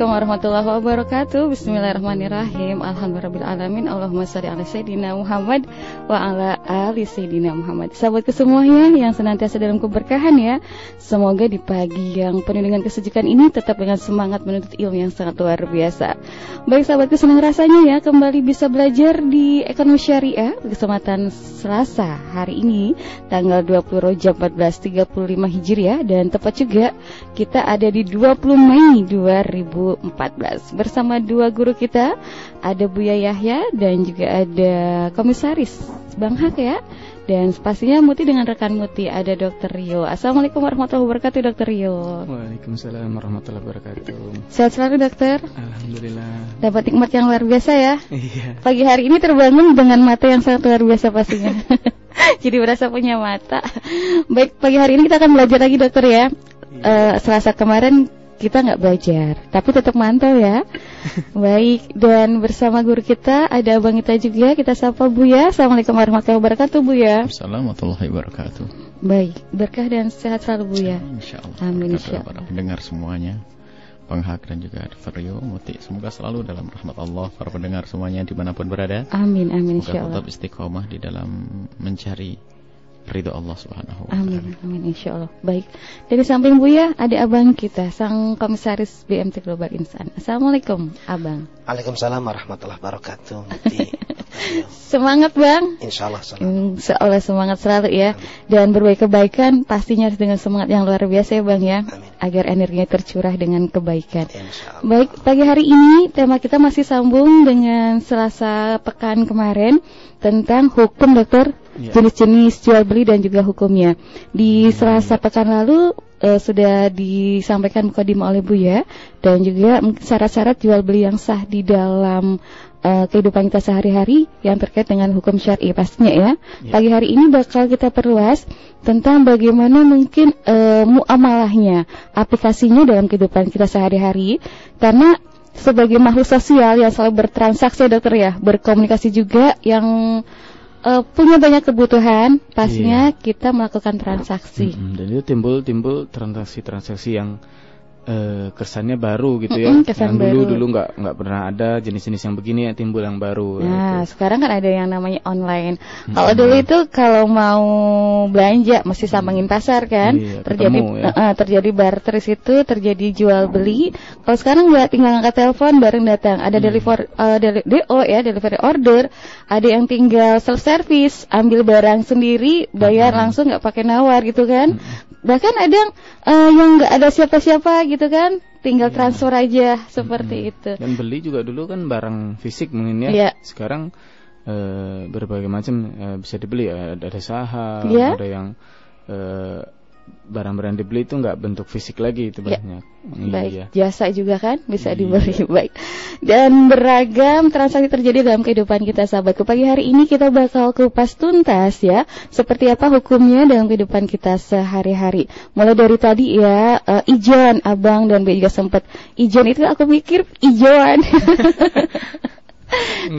Assalamualaikum warahmatullahi wabarakatuh. Bismillahirrahmanirrahim. Alhamdulillahirrahmanirrahim Allahumma salli ala Sayyidina Muhammad Wa ala ali Sayyidina Muhammad. Sahabatku semuanya yang senantiasa dalam keberkahan ya. Semoga di pagi yang penuh dengan kesejukan ini Tetap dengan semangat menuntut ilmu yang sangat luar biasa. Baik sahabatku senang rasanya ya Kembali bisa belajar di ekonomi syariah Kesempatan Selasa hari ini Tanggal 20 Rojab 1435 Hijriah. Dan tepat juga kita ada di 20 Mei 2000 2014 bersama dua guru kita ada Buya Yahya dan juga ada komisaris Bang Hak ya. Dan pastinya Muti dengan rekan Muti ada Dr. Rio. Assalamualaikum warahmatullahi wabarakatuh Dr. Rio. Waalaikumsalam warahmatullahi wabarakatuh. Sehat selalu dokter. Alhamdulillah. Dapat nikmat yang luar biasa ya. Iya. Pagi hari ini terbangun dengan mata yang sangat luar biasa pastinya. Jadi berasa punya mata. Baik pagi hari ini kita akan belajar lagi dokter ya. Uh, Selasa kemarin kita nggak belajar, tapi tetap mantau ya. Baik, dan bersama guru kita ada Abang kita juga, kita sapa Bu ya. Assalamualaikum warahmatullahi wabarakatuh Bu ya. Assalamualaikum warahmatullahi wabarakatuh. Baik, berkah dan sehat selalu Bu ya. Insya Allah. Amin insya Allah. Para pendengar semuanya. Bang Hak dan juga Dr. Rio Muti Semoga selalu dalam rahmat Allah Para pendengar semuanya di mana pun berada Amin, amin Allah tetap istiqomah di dalam mencari ridho Allah Subhanahu wa Amin, amin insya Allah. Baik. Dari samping Buya ada abang kita, sang komisaris BMT Global Insan. Assalamualaikum, abang. Waalaikumsalam warahmatullahi wabarakatuh. semangat bang. Insya Allah. Insya Allah semangat selalu ya. Amin. Dan berbaik kebaikan pastinya harus dengan semangat yang luar biasa ya bang ya. Amin. Agar energinya tercurah dengan kebaikan. Baik, pagi hari ini tema kita masih sambung dengan Selasa pekan kemarin tentang hukum dokter. Jenis-jenis jual beli dan juga hukumnya. Di hmm. Selasa pekan lalu uh, sudah disampaikan mukadimah oleh Bu ya dan juga syarat-syarat jual beli yang sah di dalam uh, kehidupan kita sehari-hari yang terkait dengan hukum syar'i pastinya ya. ya. Pagi hari ini bakal kita perluas tentang bagaimana mungkin uh, muamalahnya, aplikasinya dalam kehidupan kita sehari-hari karena sebagai makhluk sosial yang selalu bertransaksi dokter ya, berkomunikasi juga yang uh, punya banyak kebutuhan, pastinya iya. kita melakukan transaksi. Mm -hmm. Dan itu timbul-timbul transaksi-transaksi yang uh, kesannya baru gitu ya. Mm -hmm, kesan yang dulu baru. dulu nggak nggak pernah ada jenis-jenis yang begini ya timbul yang baru. Nah gitu. sekarang kan ada yang namanya online. Mm -hmm. Kalau dulu itu kalau mau belanja mesti sambangin pasar kan, iya, terjadi ketemu, ya. uh, terjadi barter situ, terjadi jual beli. Kalau sekarang nggak tinggal angkat telepon bareng datang, ada hmm. deliver uh, deli DO ya delivery order, ada yang tinggal self service, ambil barang sendiri, bayar hmm. langsung nggak pakai nawar gitu kan. Hmm bahkan ada yang uh, yang nggak ada siapa-siapa gitu kan tinggal ya. transfer aja seperti hmm. itu dan beli juga dulu kan barang fisik mungkin ya, ya. sekarang uh, berbagai macam uh, bisa dibeli ada, ada saham ya. ada yang uh, barang-barang dibeli itu nggak bentuk fisik lagi itu ya. banyak. Baik, iya. jasa juga kan bisa iya. dibeli baik. Dan beragam transaksi terjadi dalam kehidupan kita sahabatku. Pagi hari ini kita bakal kupas tuntas ya, seperti apa hukumnya dalam kehidupan kita sehari-hari. Mulai dari tadi ya, uh, ijon, abang dan B juga sempat ijon itu aku pikir ijoan.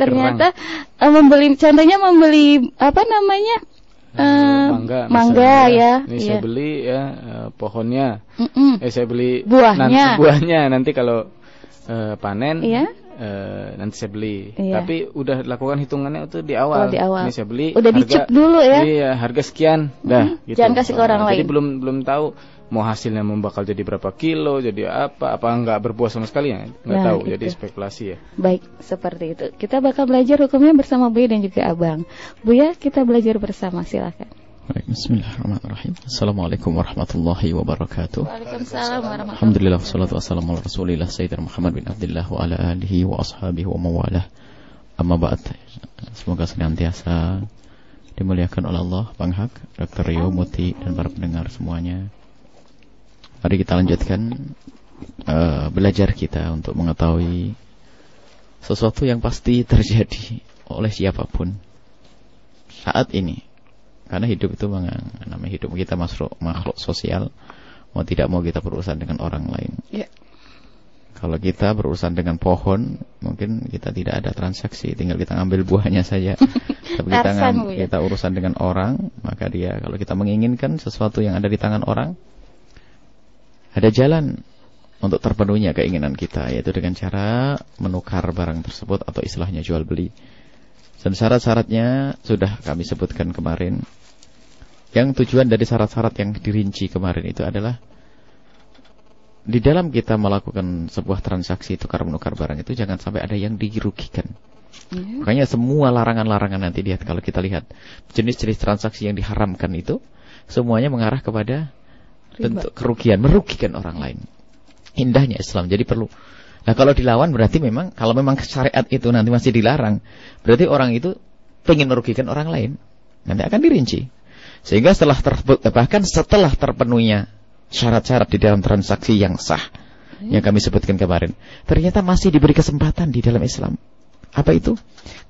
Ternyata uh, membeli contohnya membeli apa namanya? Uh, mangga, mangga ya. Ini iya. saya beli ya uh, pohonnya. Mm -mm. Eh saya beli buahnya. Nanti, buahnya nanti kalau uh, panen. Iya. Uh, nanti saya beli. Iya. Tapi udah lakukan hitungannya itu di awal. Oh, di awal. Ini saya beli. Udah harga, dicek dulu ya. Iya, harga sekian. Dah, mm -hmm. gitu. Jangan kasih ke orang lain. Jadi belum belum tahu mau hasilnya membakal jadi berapa kilo, jadi apa, apa enggak berbuah sama sekali ya, nggak nah, tahu, itu. jadi spekulasi ya. Baik, seperti itu. Kita bakal belajar hukumnya bersama Buya dan juga Abang. Buya, kita belajar bersama, silakan. Baik, Bismillahirrahmanirrahim. Assalamualaikum warahmatullahi wabarakatuh. Waalaikumsalam warahmatullahi Alhamdulillah, wassalatu wassalamu ala rasulillah Sayyidina Muhammad bin Abdullah wa ala alihi wa ashabihi wa mawalah. Amma ba'd. Semoga senantiasa dimuliakan oleh Allah, Bang Hak, Dr. Rio Muti dan para pendengar semuanya. Mari kita lanjutkan uh, belajar kita untuk mengetahui sesuatu yang pasti terjadi oleh siapa pun saat ini. Karena hidup itu namanya hidup kita makhluk, makhluk sosial, mau tidak mau kita berurusan dengan orang lain. Yeah. Kalau kita berurusan dengan pohon, mungkin kita tidak ada transaksi, tinggal kita ngambil buahnya saja. Tapi kita ngam, kita urusan dengan orang, maka dia kalau kita menginginkan sesuatu yang ada di tangan orang, ada jalan untuk terpenuhnya keinginan kita yaitu dengan cara menukar barang tersebut atau istilahnya jual beli. Dan syarat-syaratnya sudah kami sebutkan kemarin. Yang tujuan dari syarat-syarat yang dirinci kemarin itu adalah di dalam kita melakukan sebuah transaksi tukar menukar barang itu jangan sampai ada yang dirugikan. Yeah. Makanya semua larangan-larangan nanti lihat kalau kita lihat jenis-jenis transaksi yang diharamkan itu semuanya mengarah kepada. Bentuk kerugian, merugikan orang lain indahnya Islam. Jadi perlu. Nah kalau dilawan berarti memang kalau memang syariat itu nanti masih dilarang, berarti orang itu ingin merugikan orang lain. Nanti akan dirinci. Sehingga setelah ter, bahkan setelah terpenuhnya syarat-syarat di dalam transaksi yang sah yang kami sebutkan kemarin, ternyata masih diberi kesempatan di dalam Islam apa itu?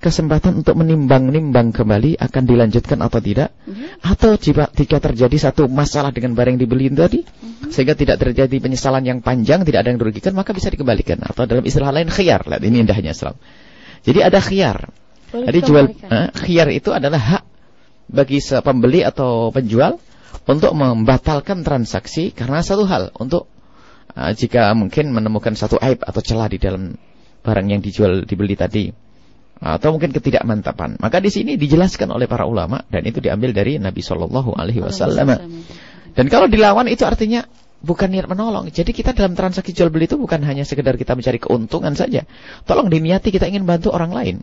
Kesempatan untuk menimbang-nimbang kembali akan dilanjutkan atau tidak? Mm-hmm. Atau jika, jika terjadi satu masalah dengan barang yang dibeli tadi, mm-hmm. sehingga tidak terjadi penyesalan yang panjang, tidak ada yang dirugikan, maka bisa dikembalikan. Atau dalam istilah lain khiyar. Lihat, ini indahnya Islam. Jadi ada khiyar. Jadi jual eh, khiyar itu adalah hak bagi pembeli atau penjual untuk membatalkan transaksi karena satu hal untuk uh, jika mungkin menemukan satu aib atau celah di dalam barang yang dijual dibeli tadi atau mungkin ketidakmantapan. Maka di sini dijelaskan oleh para ulama dan itu diambil dari Nabi Shallallahu Alaihi Wasallam. Dan kalau dilawan itu artinya bukan niat menolong. Jadi kita dalam transaksi jual beli itu bukan hanya sekedar kita mencari keuntungan saja. Tolong diniati kita ingin bantu orang lain.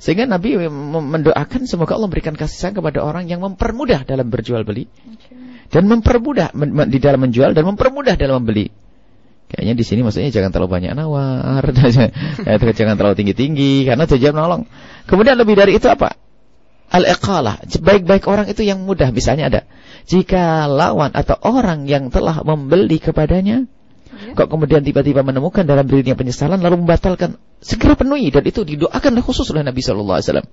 Sehingga Nabi mendoakan semoga Allah memberikan kasih sayang kepada orang yang mempermudah dalam berjual beli dan mempermudah di dalam menjual dan mempermudah dalam membeli. Kayaknya di sini maksudnya jangan terlalu banyak nawar, jangan terlalu tinggi-tinggi karena tujuan menolong. Kemudian lebih dari itu apa? Al-iqalah, baik-baik orang itu yang mudah misalnya ada. Jika lawan atau orang yang telah membeli kepadanya ya. kok kemudian tiba-tiba menemukan dalam dirinya penyesalan lalu membatalkan, segera penuhi dan itu didoakan khusus oleh Nabi sallallahu alaihi wasallam.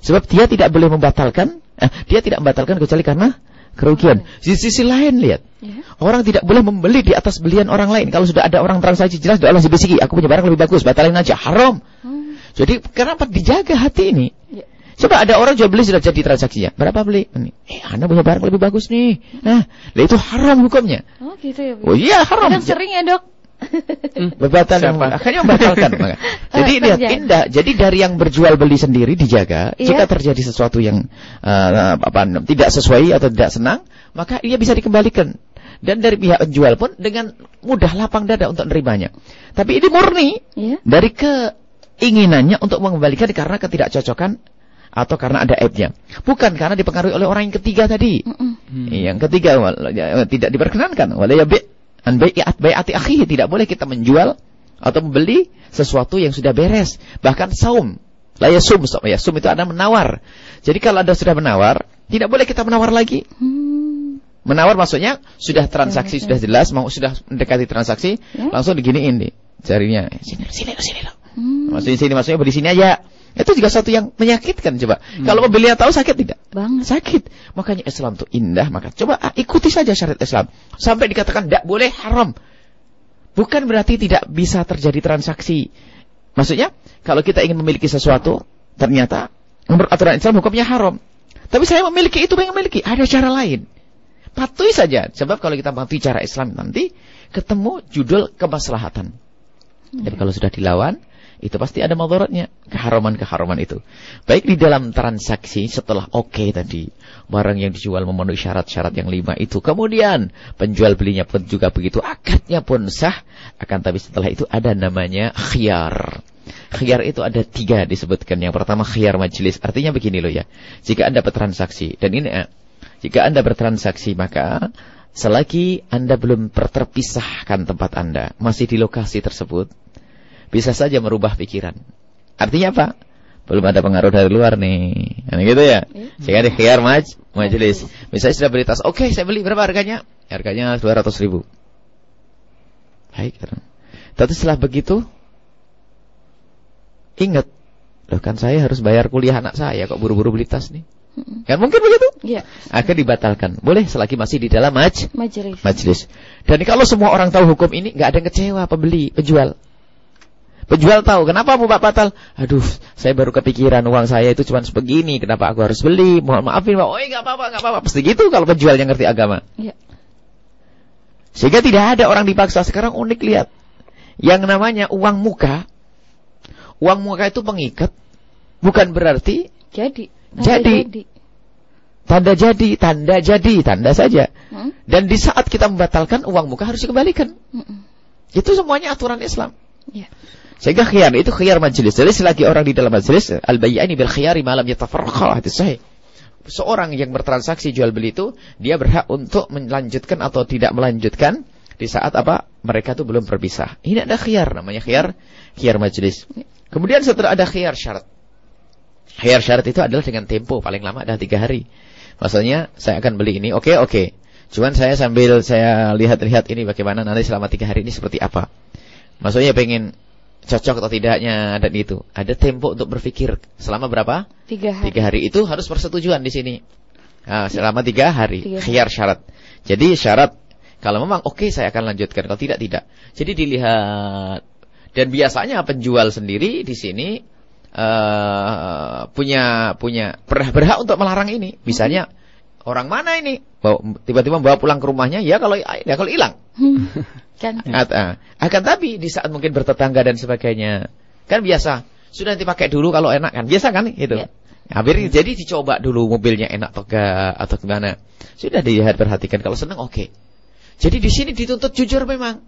Sebab dia tidak boleh membatalkan, eh, dia tidak membatalkan kecuali karena kerugian. Di sisi lain lihat, ya. orang tidak boleh membeli di atas belian orang lain. Kalau sudah ada orang transaksi jelas, Allah bisiki, aku punya barang lebih bagus, batalin aja, haram. Hmm. Jadi kenapa dijaga hati ini? Ya. Coba ada orang jual beli sudah jadi transaksinya. Berapa beli? Ini. Eh, Anda punya barang lebih bagus nih. Nah, itu haram hukumnya. Oh, gitu ya, Bu. Oh iya, haram. Kadang sering ya, Dok. Hmm. Batal akhirnya membatalkan. Jadi lihat indah. Jadi dari yang berjual beli sendiri dijaga. Iya. Jika terjadi sesuatu yang uh, apa tidak sesuai atau tidak senang, maka ia bisa dikembalikan. Dan dari pihak penjual pun dengan mudah lapang dada untuk menerimanya. Tapi ini murni iya. dari keinginannya untuk mengembalikan karena ketidakcocokan atau karena ada aibnya. Bukan karena dipengaruhi oleh orang yang ketiga tadi. Mm -mm. Yang ketiga tidak diperkenankan. Wala An bai'ati akhihi tidak boleh kita menjual atau membeli sesuatu yang sudah beres. Bahkan saum. La yasum, ya sum itu ada menawar. Jadi kalau Anda sudah menawar, tidak boleh kita menawar lagi. Hmm. Menawar maksudnya sudah transaksi ya, sudah jelas, mau sudah mendekati transaksi, ya? langsung diginiin nih jarinya. Sini, sini, sini loh. Hmm. Maksudnya sini, maksudnya beri sini aja. Itu juga satu yang menyakitkan coba. Hmm. Kalau pembelinya tahu sakit tidak? Bang. Sakit. Makanya Islam itu indah. Maka coba ah, ikuti saja syariat Islam. Sampai dikatakan tidak boleh haram. Bukan berarti tidak bisa terjadi transaksi. Maksudnya, kalau kita ingin memiliki sesuatu, ternyata menurut aturan Islam hukumnya haram. Tapi saya memiliki itu, yang memiliki. Ada cara lain. Patuhi saja. Sebab kalau kita patuhi cara Islam nanti, ketemu judul kemaslahatan. Hmm. Tapi kalau sudah dilawan, itu pasti ada madaratnya, keharaman-keharaman itu. Baik di dalam transaksi setelah oke okay tadi, barang yang dijual memenuhi syarat-syarat yang lima itu. Kemudian penjual belinya pun juga begitu, akadnya pun sah. Akan tapi setelah itu ada namanya khiyar. Khiyar itu ada tiga disebutkan. Yang pertama khiyar majelis. Artinya begini loh ya. Jika Anda bertransaksi, dan ini eh, jika Anda bertransaksi maka selagi Anda belum terpisahkan tempat Anda, masih di lokasi tersebut, bisa saja merubah pikiran. Artinya apa? Belum ada pengaruh dari luar nih. Kan gitu ya. Iya. Sehingga di khiyar maj, majelis. Misalnya sudah beli tas, oke okay, saya beli berapa harganya? Harganya 200 ribu. Baik. Tapi setelah begitu, ingat, loh kan saya harus bayar kuliah anak saya kok buru-buru beli tas nih. Kan mungkin begitu? Iya. Akan dibatalkan. Boleh selagi masih di dalam maj majelis. majelis. Dan kalau semua orang tahu hukum ini, nggak ada yang kecewa pembeli, penjual. Penjual tahu, kenapa mau Pak batal? Aduh, saya baru kepikiran uang saya itu cuma sebegini, kenapa aku harus beli? Mohon maafin Pak. Oh, enggak apa-apa, enggak apa-apa. Pasti gitu kalau penjual yang ngerti agama. Iya. Sehingga tidak ada orang dipaksa. Sekarang unik lihat. Yang namanya uang muka. Uang muka itu pengikat. Bukan berarti jadi. Jadi. jadi. Tanda jadi, tanda jadi, tanda saja. Hmm? Dan di saat kita membatalkan uang muka harus dikembalikan. Hmm. Itu semuanya aturan Islam. Yeah. Sehingga khiyar itu khiyar majelis. Jadi selagi orang di dalam majelis al-bayyani bil khiyari malam yatafarraqa hadis sahih. Seorang yang bertransaksi jual beli itu dia berhak untuk melanjutkan atau tidak melanjutkan di saat apa mereka itu belum berpisah. Ini ada khiyar namanya khiyar khiyar majelis. Kemudian setelah ada khiyar syarat. Khiyar syarat itu adalah dengan tempo paling lama adalah tiga hari. Maksudnya saya akan beli ini, oke okay, oke. Okay. Cuman saya sambil saya lihat-lihat ini bagaimana nanti selama tiga hari ini seperti apa. Maksudnya pengen cocok atau tidaknya dan itu. Ada tempo untuk berpikir selama berapa? Tiga hari. Tiga hari itu harus persetujuan di sini. Nah, selama tiga hari. Tiga. Khiyar syarat. Jadi syarat kalau memang oke okay, saya akan lanjutkan. Kalau tidak tidak. Jadi dilihat dan biasanya penjual sendiri di sini uh, punya punya berhak, berhak untuk melarang ini. Misalnya orang mana ini tiba-tiba bawa pulang ke rumahnya ya kalau ya kalau hilang. kan. Uh, akan tapi di saat mungkin bertetangga dan sebagainya kan biasa sudah dipakai dulu kalau enak kan biasa kan itu. Ya. Hampir jadi dicoba dulu mobilnya enak atau enggak atau gimana. Sudah dilihat perhatikan kalau senang oke. Okay. Jadi di sini dituntut jujur memang.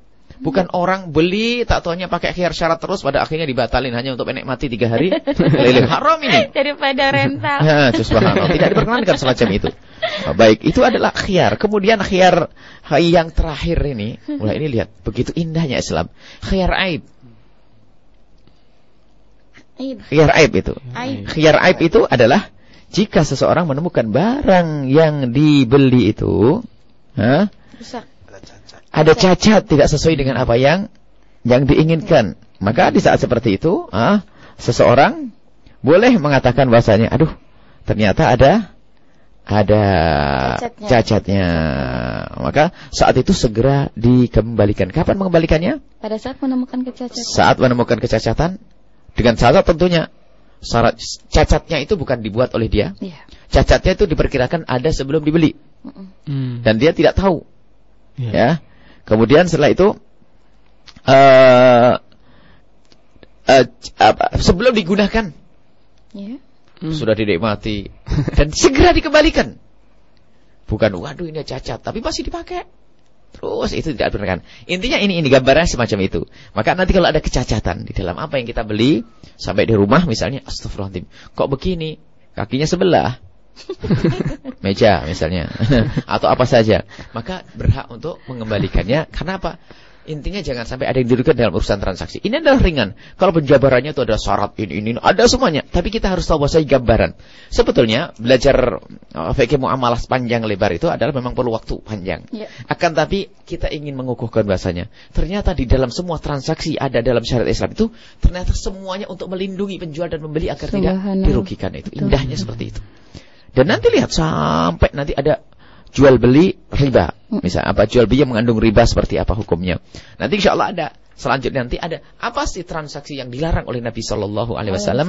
Bukan orang beli tak tahunya pakai khiyar syarat terus pada akhirnya dibatalin hanya untuk menikmati tiga hari. Keliling haram ini. Daripada rental. Ya, Tidak diperkenankan semacam itu. Oh, baik, itu adalah khiyar. Kemudian khiyar yang terakhir ini, mulai ini lihat begitu indahnya Islam. Khiyar aib. Khiyar aib itu. Khiyar aib itu adalah jika seseorang menemukan barang yang dibeli itu, ha? ada cacat tidak sesuai dengan apa yang yang diinginkan. Maka di saat seperti itu, ah, seseorang boleh mengatakan bahasanya, aduh, ternyata ada ada cacatnya. cacatnya. Maka saat itu segera dikembalikan. Kapan mengembalikannya? Pada saat menemukan kecacatan. Saat menemukan kecacatan dengan syarat tentunya syarat cacatnya itu bukan dibuat oleh dia. Yeah. Cacatnya itu diperkirakan ada sebelum dibeli. Mm. Dan dia tidak tahu. Yeah. Ya. Kemudian setelah itu uh, uh, apa, sebelum digunakan yeah. Hmm. sudah dinikmati dan segera dikembalikan. Bukan waduh ini cacat, tapi masih dipakai. Terus itu tidak benar Intinya ini ini gambaran semacam itu. Maka nanti kalau ada kecacatan di dalam apa yang kita beli sampai di rumah misalnya astagfirullahaladzim. Kok begini? Kakinya sebelah. meja misalnya atau apa saja maka berhak untuk mengembalikannya karena apa intinya jangan sampai ada yang dirugikan dalam urusan transaksi. Ini adalah ringan. Kalau penjabarannya itu ada syarat ini ini ada semuanya. Tapi kita harus tahu bahasa gambaran. Sebetulnya belajar uh, fikih muamalah panjang lebar itu adalah memang perlu waktu panjang. Ya. akan tapi kita ingin mengukuhkan bahasanya. Ternyata di dalam semua transaksi ada dalam syariat Islam itu ternyata semuanya untuk melindungi penjual dan membeli agar tidak dirugikan itu. Indahnya seperti itu. Dan nanti lihat sampai nanti ada jual beli riba. Misal apa jual beli yang mengandung riba seperti apa hukumnya. Nanti insya Allah ada. Selanjutnya nanti ada apa sih transaksi yang dilarang oleh Nabi Shallallahu Alaihi Wasallam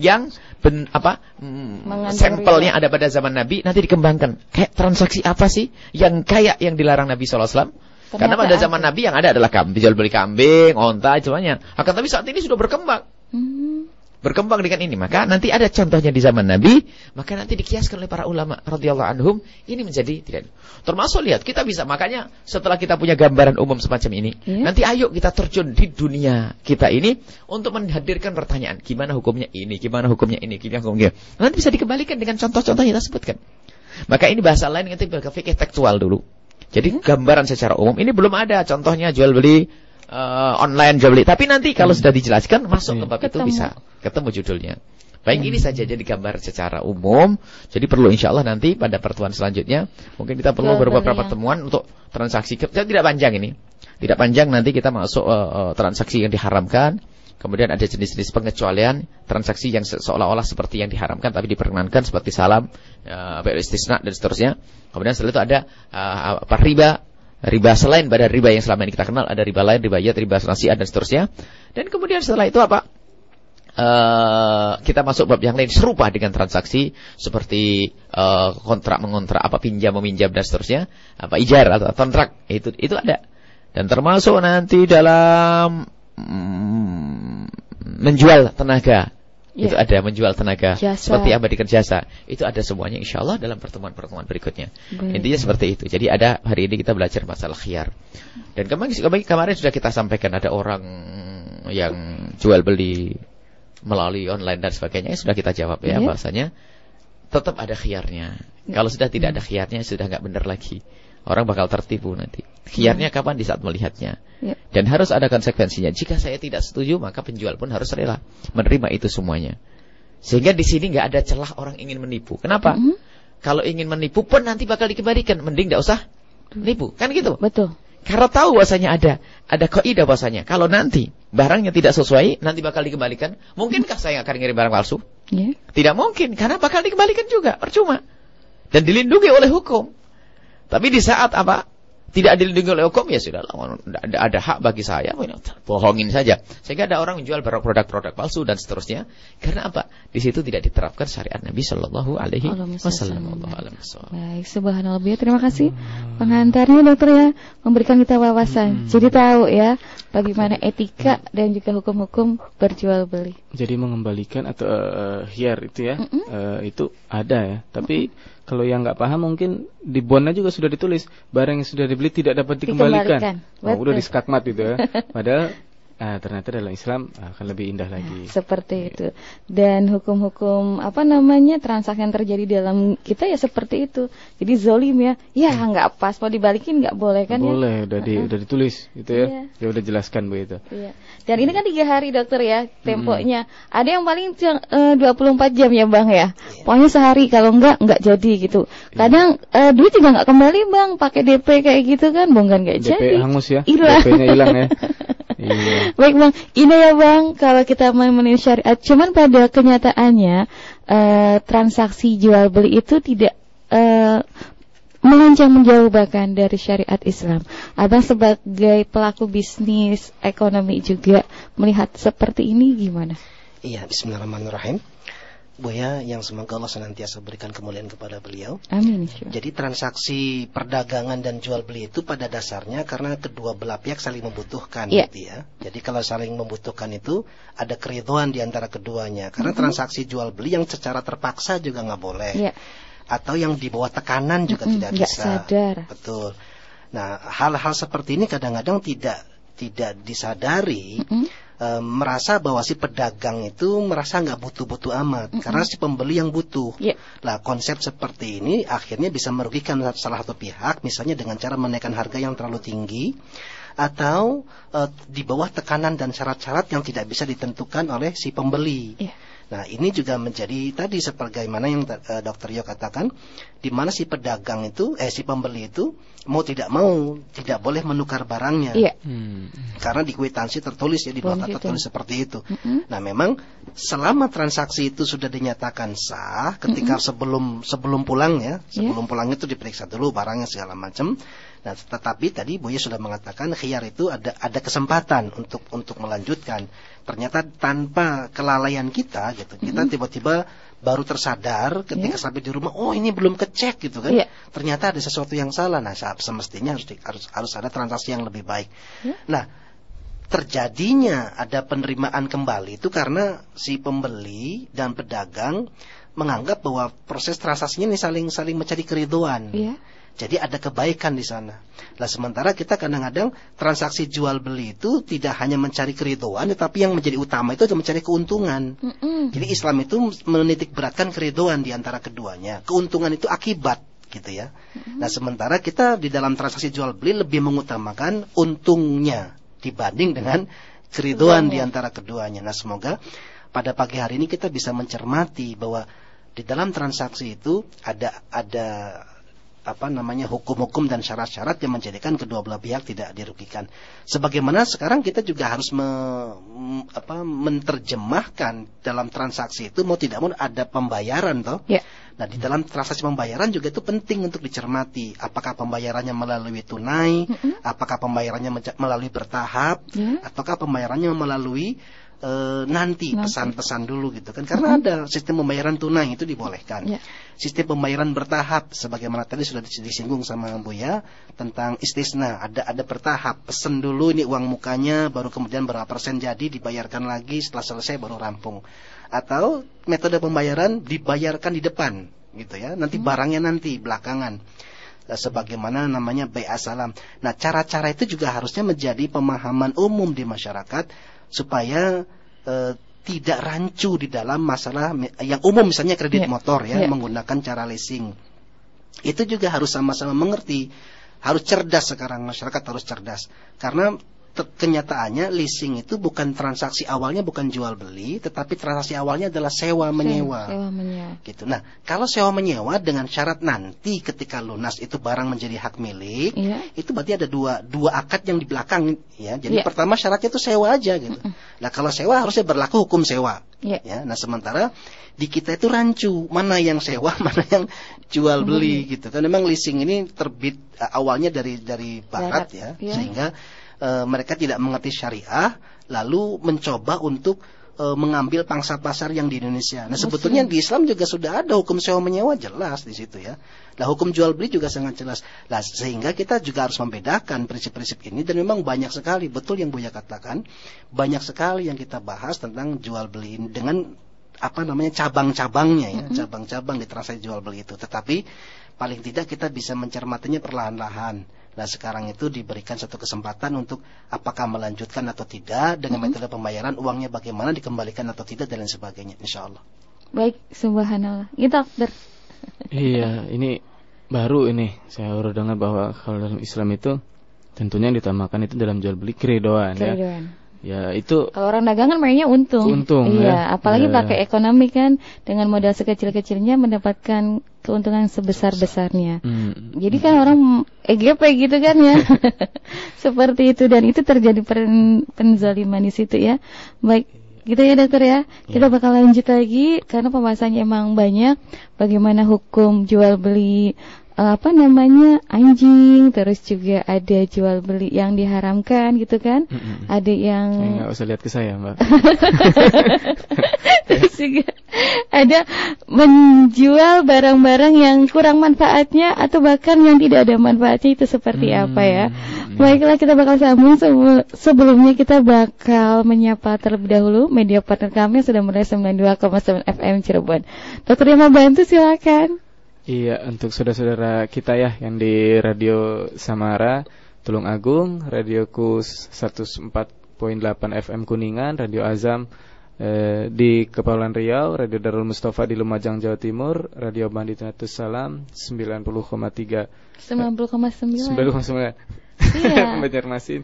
yang ben, apa mm, sampelnya ada pada zaman Nabi nanti dikembangkan kayak transaksi apa sih yang kayak yang dilarang Nabi Shallallahu Alaihi Wasallam karena pada zaman Nabi yang ada adalah kambing, jual beli kambing, onta, semuanya. Akan tapi saat ini sudah berkembang. Hmm berkembang dengan ini. Maka nanti ada contohnya di zaman Nabi, maka nanti dikiaskan oleh para ulama radhiyallahu anhum, ini menjadi tidak. Termasuk lihat kita bisa makanya setelah kita punya gambaran umum semacam ini, yeah. nanti ayo kita terjun di dunia kita ini untuk menghadirkan pertanyaan, gimana hukumnya ini, gimana hukumnya ini, gimana hukumnya. Nanti bisa dikembalikan dengan contoh-contoh yang kita sebutkan. Maka ini bahasa lain nanti berfikih tekstual dulu. Jadi gambaran secara umum ini belum ada contohnya jual beli uh, online jual beli. Tapi nanti kalau hmm. sudah dijelaskan masuk ke bab itu bisa ketemu judulnya. Baik ini hmm. saja jadi gambar secara umum. Jadi perlu insya Allah nanti pada pertemuan selanjutnya mungkin kita perlu beberapa pertemuan untuk transaksi. Saya tidak panjang ini, tidak panjang nanti kita masuk uh, uh, transaksi yang diharamkan. Kemudian ada jenis-jenis pengecualian transaksi yang se seolah-olah seperti yang diharamkan tapi diperkenankan seperti salam, uh, istisna dan seterusnya. Kemudian setelah itu ada uh, apa riba, riba selain pada riba yang selama ini kita kenal ada riba lain, riba yat, riba nasihat dan seterusnya. Dan kemudian setelah itu apa? uh, kita masuk bab yang lain serupa dengan transaksi seperti uh, kontrak mengontrak apa pinjam meminjam dan seterusnya apa ijar atau kontrak itu itu ada dan termasuk nanti dalam mm, menjual tenaga ya. itu ada menjual tenaga jasa. seperti apa jasa itu ada semuanya insya Allah dalam pertemuan-pertemuan berikutnya Baik. intinya seperti itu jadi ada hari ini kita belajar masalah khiar dan kemarin kemarin sudah kita sampaikan ada orang yang jual beli melalui online dan sebagainya sudah kita jawab ya yeah. bahasanya tetap ada khiarnya. Yeah. Kalau sudah tidak ada khiarnya sudah nggak benar lagi. Orang bakal tertipu nanti. Khiarnya yeah. kapan di saat melihatnya. Yeah. Dan harus ada konsekuensinya. Jika saya tidak setuju maka penjual pun harus rela menerima itu semuanya. Sehingga di sini nggak ada celah orang ingin menipu. Kenapa? Mm -hmm. Kalau ingin menipu pun nanti bakal dikembalikan. Mending nggak usah menipu. Kan gitu? Betul. Karena tahu bahasanya ada, ada kaidah bahasanya. Kalau nanti barangnya tidak sesuai, nanti bakal dikembalikan. Mungkinkah saya akan ngirim barang palsu? Yeah. Tidak mungkin, karena bakal dikembalikan juga, percuma. Dan dilindungi oleh hukum. Tapi di saat apa? tidak dilindungi oleh hukum ya sudah ada, ada hak bagi saya bohongin saja. Sehingga ada orang menjual produk-produk palsu dan seterusnya. Karena apa? Di situ tidak diterapkan syariat Nabi Shallallahu Alaihi Wasallam. Baik subhanallah. Terima kasih pengantarnya dokter ya memberikan kita wawasan. Hmm. jadi tahu ya bagaimana etika dan juga hukum-hukum berjual beli. Jadi mengembalikan atau uh, hiar itu ya mm -hmm. uh, itu ada ya. Tapi mm -hmm kalau yang nggak paham mungkin di bonnya juga sudah ditulis barang yang sudah dibeli tidak dapat dikembalikan. dikembalikan. Oh, udah di skakmat itu ya. Padahal Nah, ternyata dalam Islam akan lebih indah lagi. Seperti ya. itu. Dan hukum-hukum apa namanya transaksi yang terjadi dalam kita ya seperti itu. Jadi zolim ya, ya hmm. nggak pas mau dibalikin nggak boleh kan boleh, ya? Boleh, udah di, uh -huh. udah ditulis gitu ya. Iya. Ya udah jelaskan begitu. Iya. Dan ini kan tiga hari dokter ya temponya. Hmm. Ada yang paling uh, 24 jam ya bang ya. Pokoknya sehari kalau enggak nggak jadi gitu. Iya. Kadang uh, duit juga nggak kembali bang, pakai DP kayak gitu kan, bongkar nggak jadi. DP hangus ya. DP-nya hilang ya. Iya. Baik bang, ini ya bang kalau kita memenuhi syariat. Cuman pada kenyataannya uh, transaksi jual beli itu tidak uh, melancang menjauh bahkan dari syariat Islam. Abang sebagai pelaku bisnis ekonomi juga melihat seperti ini gimana? Iya, Bismillahirrahmanirrahim. Buya yang semoga Allah senantiasa berikan kemuliaan kepada beliau. Amin. Jadi transaksi perdagangan dan jual beli itu pada dasarnya karena kedua belah pihak saling membutuhkan yeah. gitu ya. Jadi kalau saling membutuhkan itu ada keriduan di antara keduanya. Karena mm -hmm. transaksi jual beli yang secara terpaksa juga nggak boleh. Yeah. Atau yang di bawah tekanan juga mm -hmm, tidak bisa. Sadar. Betul. Nah, hal-hal seperti ini kadang-kadang tidak tidak disadari. Mm -hmm e, merasa bahwa si pedagang itu merasa nggak butuh-butuh amat mm -hmm. karena si pembeli yang butuh. Yeah. Lah konsep seperti ini akhirnya bisa merugikan salah satu pihak misalnya dengan cara menaikkan harga yang terlalu tinggi atau e, di bawah tekanan dan syarat-syarat yang tidak bisa ditentukan oleh si pembeli. Yeah. Nah, ini juga menjadi tadi sebagaimana yang uh, Dokter Yo katakan, di mana si pedagang itu, eh si pembeli itu mau tidak mau tidak boleh menukar barangnya. Iya. Hmm. Karena di kwitansi tertulis ya di bawah tertulis seperti itu. Mm -hmm. Nah, memang selama transaksi itu sudah dinyatakan sah, ketika mm -hmm. sebelum sebelum pulang ya, iya. sebelum yeah. pulang itu diperiksa dulu barangnya segala macam. Nah, tetapi tadi Buya sudah mengatakan khiyar itu ada ada kesempatan untuk untuk melanjutkan. Ternyata tanpa kelalaian kita gitu. Kita tiba-tiba baru tersadar ketika yeah. sampai di rumah, oh ini belum kecek gitu kan. Yeah. Ternyata ada sesuatu yang salah. Nah, semestinya harus harus harus ada transaksi yang lebih baik. Yeah. Nah, terjadinya ada penerimaan kembali itu karena si pembeli dan pedagang menganggap bahwa proses transaksinya ini saling saling mencari keriduan. Yeah. Jadi ada kebaikan di sana. Lah sementara kita kadang-kadang transaksi jual beli itu tidak hanya mencari keridoan, tetapi yang menjadi utama itu adalah mencari keuntungan. Mm -mm. Jadi Islam itu menitik beratkan keridoan di antara keduanya. Keuntungan itu akibat gitu ya. Mm -hmm. Nah sementara kita di dalam transaksi jual beli lebih mengutamakan untungnya dibanding dengan keridoan di antara keduanya. Nah semoga pada pagi hari ini kita bisa mencermati bahwa di dalam transaksi itu ada ada apa namanya hukum-hukum dan syarat-syarat yang menjadikan kedua belah pihak tidak dirugikan. Sebagaimana sekarang kita juga harus me, apa, menerjemahkan dalam transaksi itu mau tidak mau ada pembayaran toh. Yeah. Nah di dalam transaksi pembayaran juga itu penting untuk dicermati. Apakah pembayarannya melalui tunai, mm -hmm. apakah pembayarannya melalui bertahap, yeah. ataukah pembayarannya melalui uh, nanti pesan-pesan dulu gitu kan. Karena ada sistem pembayaran tunai itu dibolehkan. Yeah. sistem pembayaran bertahap sebagaimana tadi sudah disinggung sama Bu ya tentang istisna. Ada ada bertahap pesen dulu ini uang mukanya baru kemudian berapa persen jadi dibayarkan lagi setelah selesai baru rampung. Atau metode pembayaran dibayarkan di depan gitu ya. Nanti barangnya nanti belakangan. Eh, sebagaimana namanya BA salam. Nah, cara-cara itu juga harusnya menjadi pemahaman umum di masyarakat supaya e, tidak rancu di dalam masalah yang umum misalnya kredit yeah. motor ya yeah. menggunakan cara leasing. Itu juga harus sama-sama mengerti, harus cerdas sekarang masyarakat harus cerdas karena kenyataannya leasing itu bukan transaksi awalnya bukan jual beli, tetapi transaksi awalnya adalah sewa menyewa. Sewa menyewa. Gitu. Nah, kalau sewa menyewa dengan syarat nanti ketika lunas itu barang menjadi hak milik, yeah. itu berarti ada dua dua akad yang di belakang ya. Jadi yeah. pertama syaratnya itu sewa aja gitu. Nah, kalau sewa harusnya berlaku hukum sewa. Yeah. Ya. Nah, sementara di kita itu rancu, mana yang sewa, mana yang jual beli mm. gitu. Kan memang leasing ini terbit awalnya dari dari barat, barat ya, yeah. sehingga e, mereka tidak mengerti syariah lalu mencoba untuk e, mengambil pangsa pasar yang di Indonesia. Nah, sebetulnya di Islam juga sudah ada hukum sewa menyewa jelas di situ ya. Nah, hukum jual beli juga sangat jelas. Nah, sehingga kita juga harus membedakan prinsip-prinsip ini dan memang banyak sekali betul yang Buya katakan, banyak sekali yang kita bahas tentang jual beli dengan apa namanya cabang-cabangnya ya, cabang-cabang di transaksi jual beli itu. Tetapi paling tidak kita bisa mencermatinya perlahan-lahan Nah sekarang itu diberikan satu kesempatan untuk apakah melanjutkan atau tidak dengan mm -hmm. metode pembayaran uangnya bagaimana dikembalikan atau tidak dan lain sebagainya Insya Allah. Baik, subhanallah. Itu iya, dokter. iya, ini baru ini saya baru dengar bahwa kalau dalam Islam itu tentunya yang ditamakan itu dalam jual beli keridoan, ya. Ya itu kalau orang dagang kan mainnya untung. Untung iya, ya. apalagi ya. pakai ekonomi kan dengan modal sekecil-kecilnya mendapatkan keuntungan sebesar-besarnya. Hmm. Jadi kan orang EGP gitu kan ya. Seperti itu dan itu terjadi pen penzaliman di situ ya. Baik, gitu ya dokter ya. Kita ya. bakal lanjut lagi karena pembahasannya emang banyak bagaimana hukum jual beli apa namanya anjing terus juga ada jual beli yang diharamkan gitu kan? Mm -hmm. ada yang nggak usah lihat ke saya mbak. Terus juga ada menjual barang-barang yang kurang manfaatnya atau bahkan yang tidak ada manfaatnya itu seperti hmm, apa ya? hmm. baiklah kita bakal sambung sebelumnya kita bakal menyapa terlebih dahulu media partner kami yang sudah mulai 92,7 FM Cirebon. Dokter yang mau bantu silakan Iya, untuk saudara-saudara kita ya yang di Radio Samara, Tulung Agung, Radio Kus 104.8 FM Kuningan, Radio Azam eh, di Kepulauan Riau, Radio Darul Mustafa di Lumajang Jawa Timur, Radio Banditnatus Salam 90,3 90,9 90,9 Iya. Banjarmasin.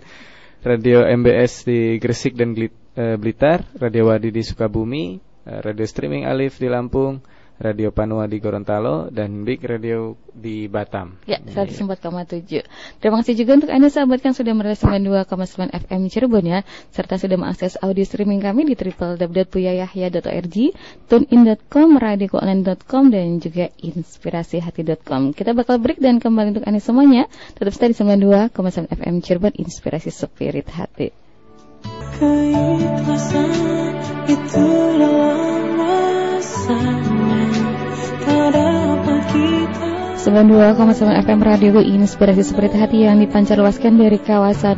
Radio MBS di Gresik dan eh, Blitar, Radio Wadi di Sukabumi, eh, Radio Streaming Alif di Lampung, Radio Panua di Gorontalo dan Big Radio di Batam. Ya, 104,7. Terima kasih juga untuk Anda sahabat yang sudah merilis 92,9 FM Cirebon ya, serta sudah mengakses audio streaming kami di www.buyayahya.org, tunein.com, radiokoonline.com dan juga inspirasihati.com. Kita bakal break dan kembali untuk Anda semuanya. Tetap stay di 92,9 FM Cirebon, Inspirasi Spirit Hati. Keikhlasan itu dalam 92,9 FM Radio Inspirasi Seperti Hati yang dipancarluaskan dari kawasan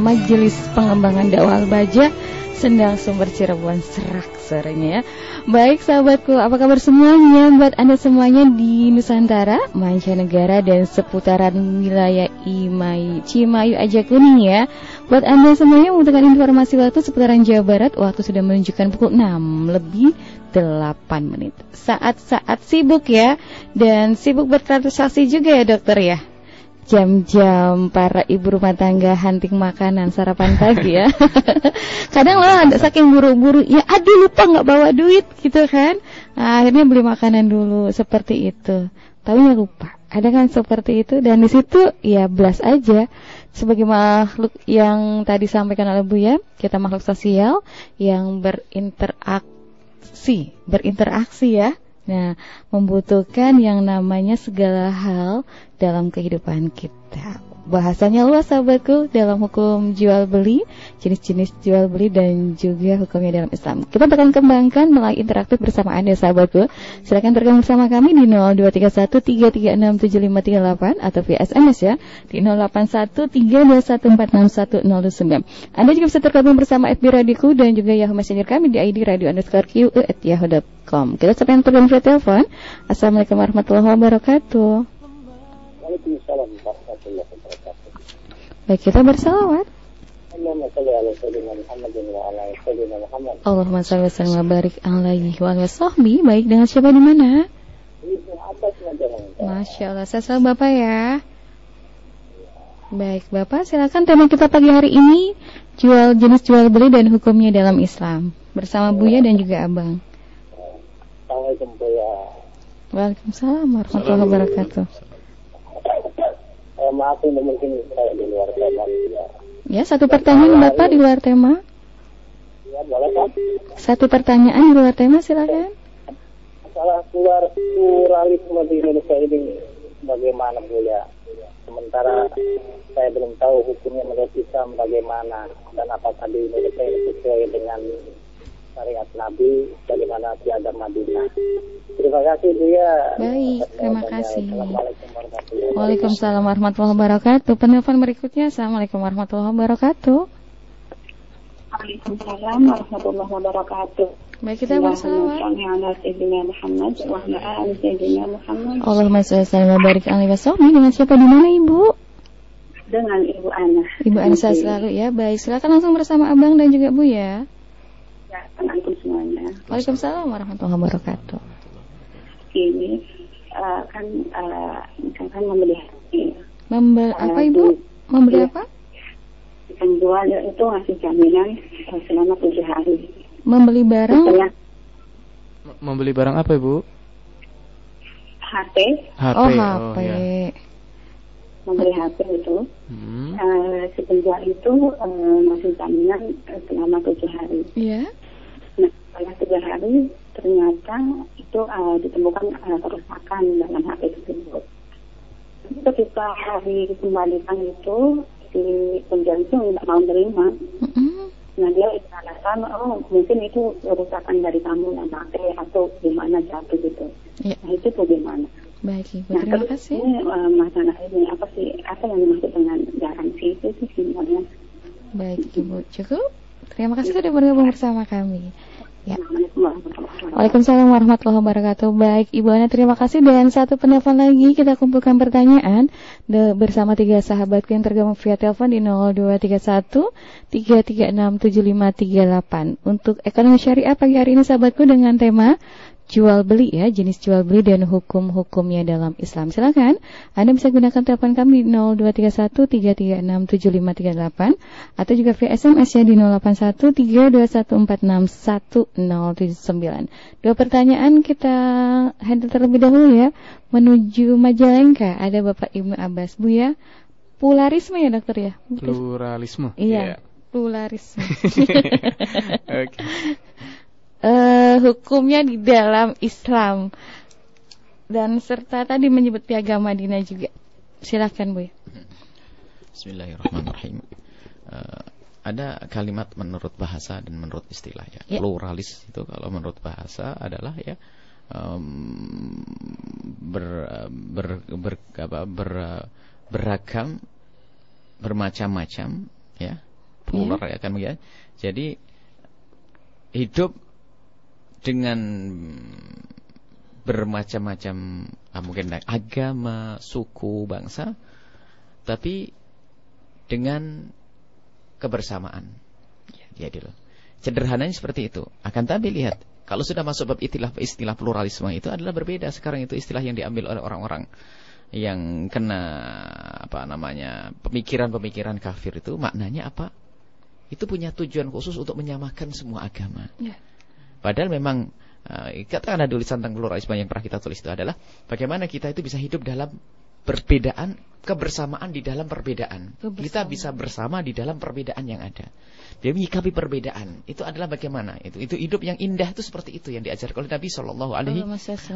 Majelis Pengembangan Dakwah Baja Sendang Sumber Cirebon Serak sorenya ya. Baik sahabatku, apa kabar semuanya buat Anda semuanya di Nusantara, mancanegara dan seputaran wilayah Imai, Cimayu aja kuning ya. Buat Anda semuanya membutuhkan informasi waktu seputaran Jawa Barat, waktu sudah menunjukkan pukul 6 lebih 8 menit. Saat-saat sibuk ya dan sibuk bertransaksi juga ya dokter ya. Jam-jam para ibu rumah tangga hunting makanan sarapan pagi ya. Kadang loh ada saking buru-buru, ya aduh lupa nggak bawa duit gitu kan. Nah, akhirnya beli makanan dulu seperti itu. Tapi ya lupa. Ada kan seperti itu dan di situ ya belas aja sebagai makhluk yang tadi sampaikan oleh Bu ya, kita makhluk sosial yang berinteraksi berinteraksi, berinteraksi ya. Nah, membutuhkan yang namanya segala hal dalam kehidupan kita. Bahasanya luas sahabatku dalam hukum jual beli, jenis-jenis jual beli dan juga hukumnya dalam Islam. Kita akan kembangkan melalui interaktif bersama Anda sahabatku. Silakan tergabung bersama kami di 02313367538 atau via SMS ya di 081321461029. Anda juga bisa tergabung bersama FB Radiku dan juga Yahoo Messenger kami di ID radio underscore at yahoo.com. Kita sampai yang tergabung via telepon. Assalamualaikum warahmatullahi warahmatullahi wabarakatuh. Baik, kita bersalawat. Allahumma salli ala sayyidina Muhammad wa ala sayyidina Muhammad. Allahumma salli wa sallim wa barik alaihi wa ala sahbi. Baik, dengan siapa di mana? Masya Allah, saya selalu Bapak ya. Baik, Bapak silakan tema kita pagi hari ini jual jenis jual beli dan hukumnya dalam Islam bersama Buya dan juga Abang. Assalamualaikum Buya. Waalaikumsalam warahmatullahi wabarakatuh eh, maaf ini mungkin saya di luar tema ya. Ya, satu pertanyaan Bapak di luar tema. Ya, boleh Pak. Satu pertanyaan di luar tema silakan. Masalah keluar pluralisme di Indonesia ini bagaimana Bu ya? Sementara saya belum tahu hukumnya menurut Islam bagaimana dan apakah di Indonesia ini sesuai dengan syariat Nabi bagaimana piagam Madinah. Terima kasih Bu ya. Baik, terima kasih. Waalaikumsalam warahmatullahi wabarakatuh. Penelpon berikutnya. Assalamualaikum warahmatullahi wabarakatuh. Waalaikumsalam warahmatullahi wabarakatuh. Baik kita bersama. Allahumma sholli wa barik alaihi wasallam. Dengan siapa di mana Ibu? Dengan Ibu Ana. Ibu Ana selalu ya. Baik, silakan langsung bersama Abang dan juga Bu ya. Ya, Assalamualaikum semuanya. Waalaikumsalam warahmatullahi wabarakatuh. Ini uh, kan uh, misalkan membeli hati. Membeli uh, apa Ibu? Membeli ya, apa? Penjual itu ngasih jaminan uh, selama tujuh hari. Membeli barang? Setelah, membeli barang apa Ibu? HP. HP. Oh, HP. Oh, ya membeli HP itu hmm. uh, si penjual itu uh, masih jaminan selama tujuh hari. Iya. Yeah. Nah setelah tiga hari ternyata itu uh, ditemukan uh, kerusakan dalam HP tersebut. Ketika hari dikembalikan itu si penjual itu tidak mau terima. -hmm. Nah dia alasan oh mungkin itu kerusakan dari kamu yang pakai atau gimana jatuh gitu. Yeah. Nah itu bagaimana? Baik Ibu, nah, terima kasih. Ini uh, masalah ini apa sih apa yang dimaksud dengan garansi itu sih sebenarnya? Baik Ibu, cukup. Terima kasih sudah bergabung bersama kami. Ya. Waalaikumsalam warahmatullahi wabarakatuh. Baik, Ibu Ana terima kasih dan satu penelpon lagi kita kumpulkan pertanyaan bersama tiga sahabatku yang tergabung via telepon di 0231 336 7538. Untuk ekonomi syariah pagi hari ini sahabatku dengan tema jual beli ya, jenis jual beli dan hukum-hukumnya dalam Islam. Silakan Anda bisa gunakan telepon kami di 0231336753 atau juga via SMS ya di 081321461079. Dua pertanyaan kita handle terlebih dahulu ya. Menuju Majalengka ada Bapak Ibnu Abbas Bu ya. Pluralisme ya dokter ya? Pluralisme. Iya. Yeah. Pluralisme. Oke uh, hukumnya di dalam Islam dan serta tadi menyebut piagam Madinah juga. Silakan Bu. Bismillahirrahmanirrahim. Uh, ada kalimat menurut bahasa dan menurut istilah ya. ya. Pluralis itu kalau menurut bahasa adalah ya um, ber, ber, ber, apa, ber, beragam bermacam-macam ya plural ya. ya kan ya. Jadi hidup dengan bermacam-macam ah, mungkin agama, suku, bangsa, tapi dengan kebersamaan. Ya, jadi loh. Sederhananya seperti itu. Akan tapi lihat, kalau sudah masuk bab istilah istilah pluralisme itu adalah berbeda. Sekarang itu istilah yang diambil oleh orang-orang yang kena apa namanya pemikiran-pemikiran kafir itu maknanya apa? Itu punya tujuan khusus untuk menyamakan semua agama. Ya. Padahal memang uh, katakanlah tulisan tentang pluralisme yang pernah kita tulis itu adalah bagaimana kita itu bisa hidup dalam perbedaan kebersamaan di dalam perbedaan. Kebersamaan. Kita bisa bersama di dalam perbedaan yang ada. Dia menyikapi perbedaan. Itu adalah bagaimana? Itu itu hidup yang indah itu seperti itu yang diajarkan oleh Nabi Shallallahu Alaihi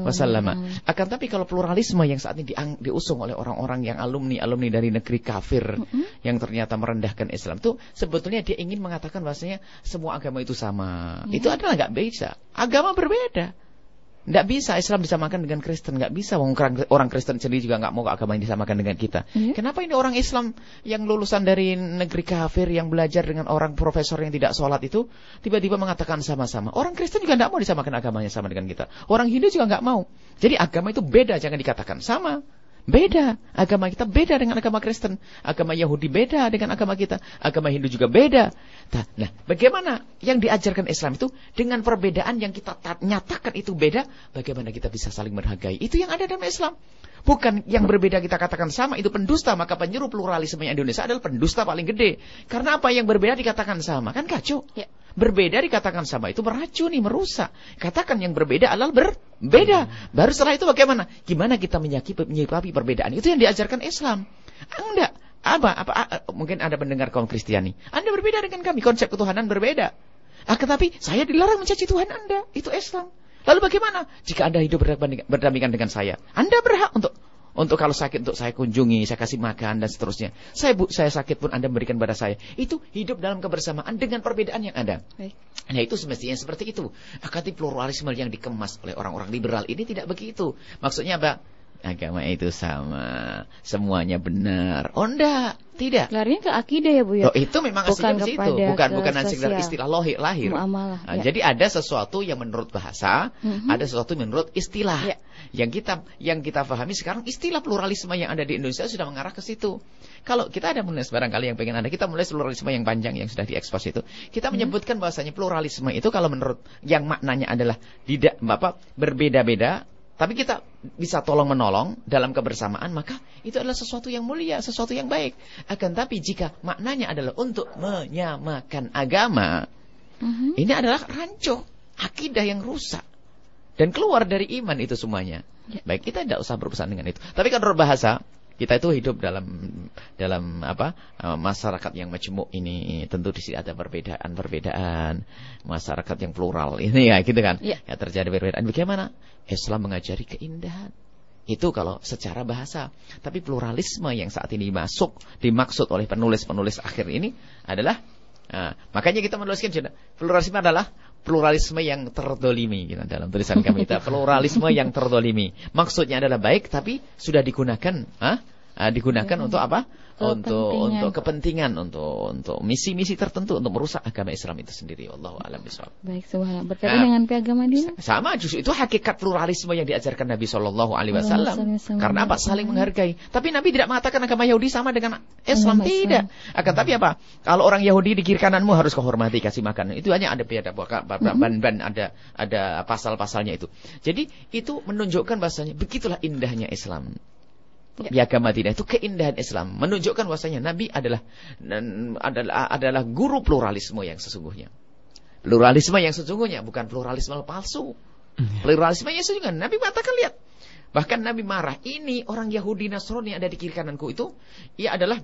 Wasallam. Akan tapi kalau pluralisme yang saat ini diusung oleh orang-orang yang alumni alumni dari negeri kafir mm -hmm. yang ternyata merendahkan Islam itu sebetulnya dia ingin mengatakan bahwasanya semua agama itu sama. -hmm. Itu adalah nggak bisa. Agama berbeda. Tidak bisa Islam disamakan dengan Kristen, nggak bisa. Orang Kristen sendiri juga nggak mau agama yang disamakan dengan kita. Yeah. Kenapa ini orang Islam yang lulusan dari negeri kafir yang belajar dengan orang profesor yang tidak sholat itu tiba-tiba mengatakan sama-sama. Orang Kristen juga nggak mau disamakan agamanya sama dengan kita. Orang Hindu juga nggak mau. Jadi agama itu beda, jangan dikatakan sama. Beda. Agama kita beda dengan agama Kristen. Agama Yahudi beda dengan agama kita. Agama Hindu juga beda. Nah, nah, bagaimana yang diajarkan Islam itu dengan perbedaan yang kita nyatakan itu beda, bagaimana kita bisa saling menghargai? Itu yang ada dalam Islam. Bukan yang berbeda kita katakan sama itu pendusta, maka penyuruh pluralisme yang Indonesia adalah pendusta paling gede. Karena apa yang berbeda dikatakan sama, kan kacau. Ya. Berbeda dikatakan sama itu meracuni, merusak. Katakan yang berbeda adalah berbeda. Baru setelah itu bagaimana? Gimana kita menyikapi perbedaan? Itu yang diajarkan Islam. Enggak. Apa, apa, apa mungkin Anda mendengar kaum Kristiani. Anda berbeda dengan kami, konsep ketuhanan berbeda. Akan tapi saya dilarang mencaci Tuhan Anda. Itu Islam. Lalu bagaimana jika Anda hidup berdampingan dengan saya? Anda berhak untuk untuk kalau sakit untuk saya kunjungi, saya kasih makan dan seterusnya. Saya bu, saya sakit pun Anda berikan pada saya. Itu hidup dalam kebersamaan dengan perbedaan yang ada. Baik. Nah itu semestinya seperti itu. Akati pluralisme yang dikemas oleh orang-orang liberal ini tidak begitu. Maksudnya apa? Agama itu sama, semuanya benar. Oh enggak, tidak. Larinya ke akidah ya Bu ya. Oh, itu memang bukan aslinya situ, bukan bukan sekedar istilah lahir. lahir. Muamalah. Nah, ya. Jadi ada sesuatu yang menurut bahasa, mm -hmm. ada sesuatu yang menurut istilah. Ya. Yang kita yang kita pahami sekarang istilah pluralisme yang ada di Indonesia sudah mengarah ke situ. Kalau kita ada menulis barangkali yang pengen ada, kita mulai pluralisme yang panjang yang sudah diekspos itu. Kita mm-hmm. menyebutkan bahwasanya pluralisme itu kalau menurut yang maknanya adalah tidak apa berbeda-beda tapi kita bisa tolong menolong dalam kebersamaan, maka itu adalah sesuatu yang mulia, sesuatu yang baik. Akan tapi jika maknanya adalah untuk menyamakan agama, uh-huh. ini adalah rancu, akidah yang rusak. Dan keluar dari iman itu semuanya. Ya. Baik, kita tidak usah berurusan dengan itu. Tapi kalau berbahasa, kita itu hidup dalam dalam apa eh, masyarakat yang majemuk ini. Tentu di sini ada perbedaan-perbedaan. Masyarakat yang plural ini ya gitu kan. Ya, ya terjadi perbedaan. Bagaimana? Islam mengajari keindahan. Itu kalau secara bahasa. Tapi pluralisme yang saat ini masuk dimaksud oleh penulis-penulis akhir ini adalah Nah, makanya kita menuliskan pluralisme adalah pluralisme yang terdolimi gitu, dalam tulisan kami kita pluralisme yang terdolimi. Maksudnya adalah baik tapi sudah digunakan ah, ah digunakan untuk apa untuk untuk kepentingan untuk untuk misi-misi tertentu untuk merusak agama Islam itu sendiri. Allahu alam bisawab. Baik subhanallah. Berkaitan nah, dengan piagam dia? sama justru itu hakikat pluralisme yang diajarkan Nabi Shallallahu alaihi wasallam. karena apa? Saling menghargai. Tapi Nabi tidak mengatakan agama Yahudi sama dengan Islam. Tidak. Akan tapi apa? Kalau orang Yahudi di kiri kananmu harus kehormati kasih makan. Itu hanya ada ada ban-ban ada ada pasal-pasalnya itu. Jadi itu menunjukkan bahasanya begitulah indahnya Islam Ya. Madinah itu keindahan Islam, menunjukkan bahwasanya Nabi adalah adalah adalah guru pluralisme yang sesungguhnya. Pluralisme yang sesungguhnya bukan pluralisme palsu. Ya. Pluralisme yang sesungguhnya. Nabi mengatakan lihat. Bahkan Nabi marah, ini orang Yahudi Nasrani yang ada di kiri kananku itu, ia adalah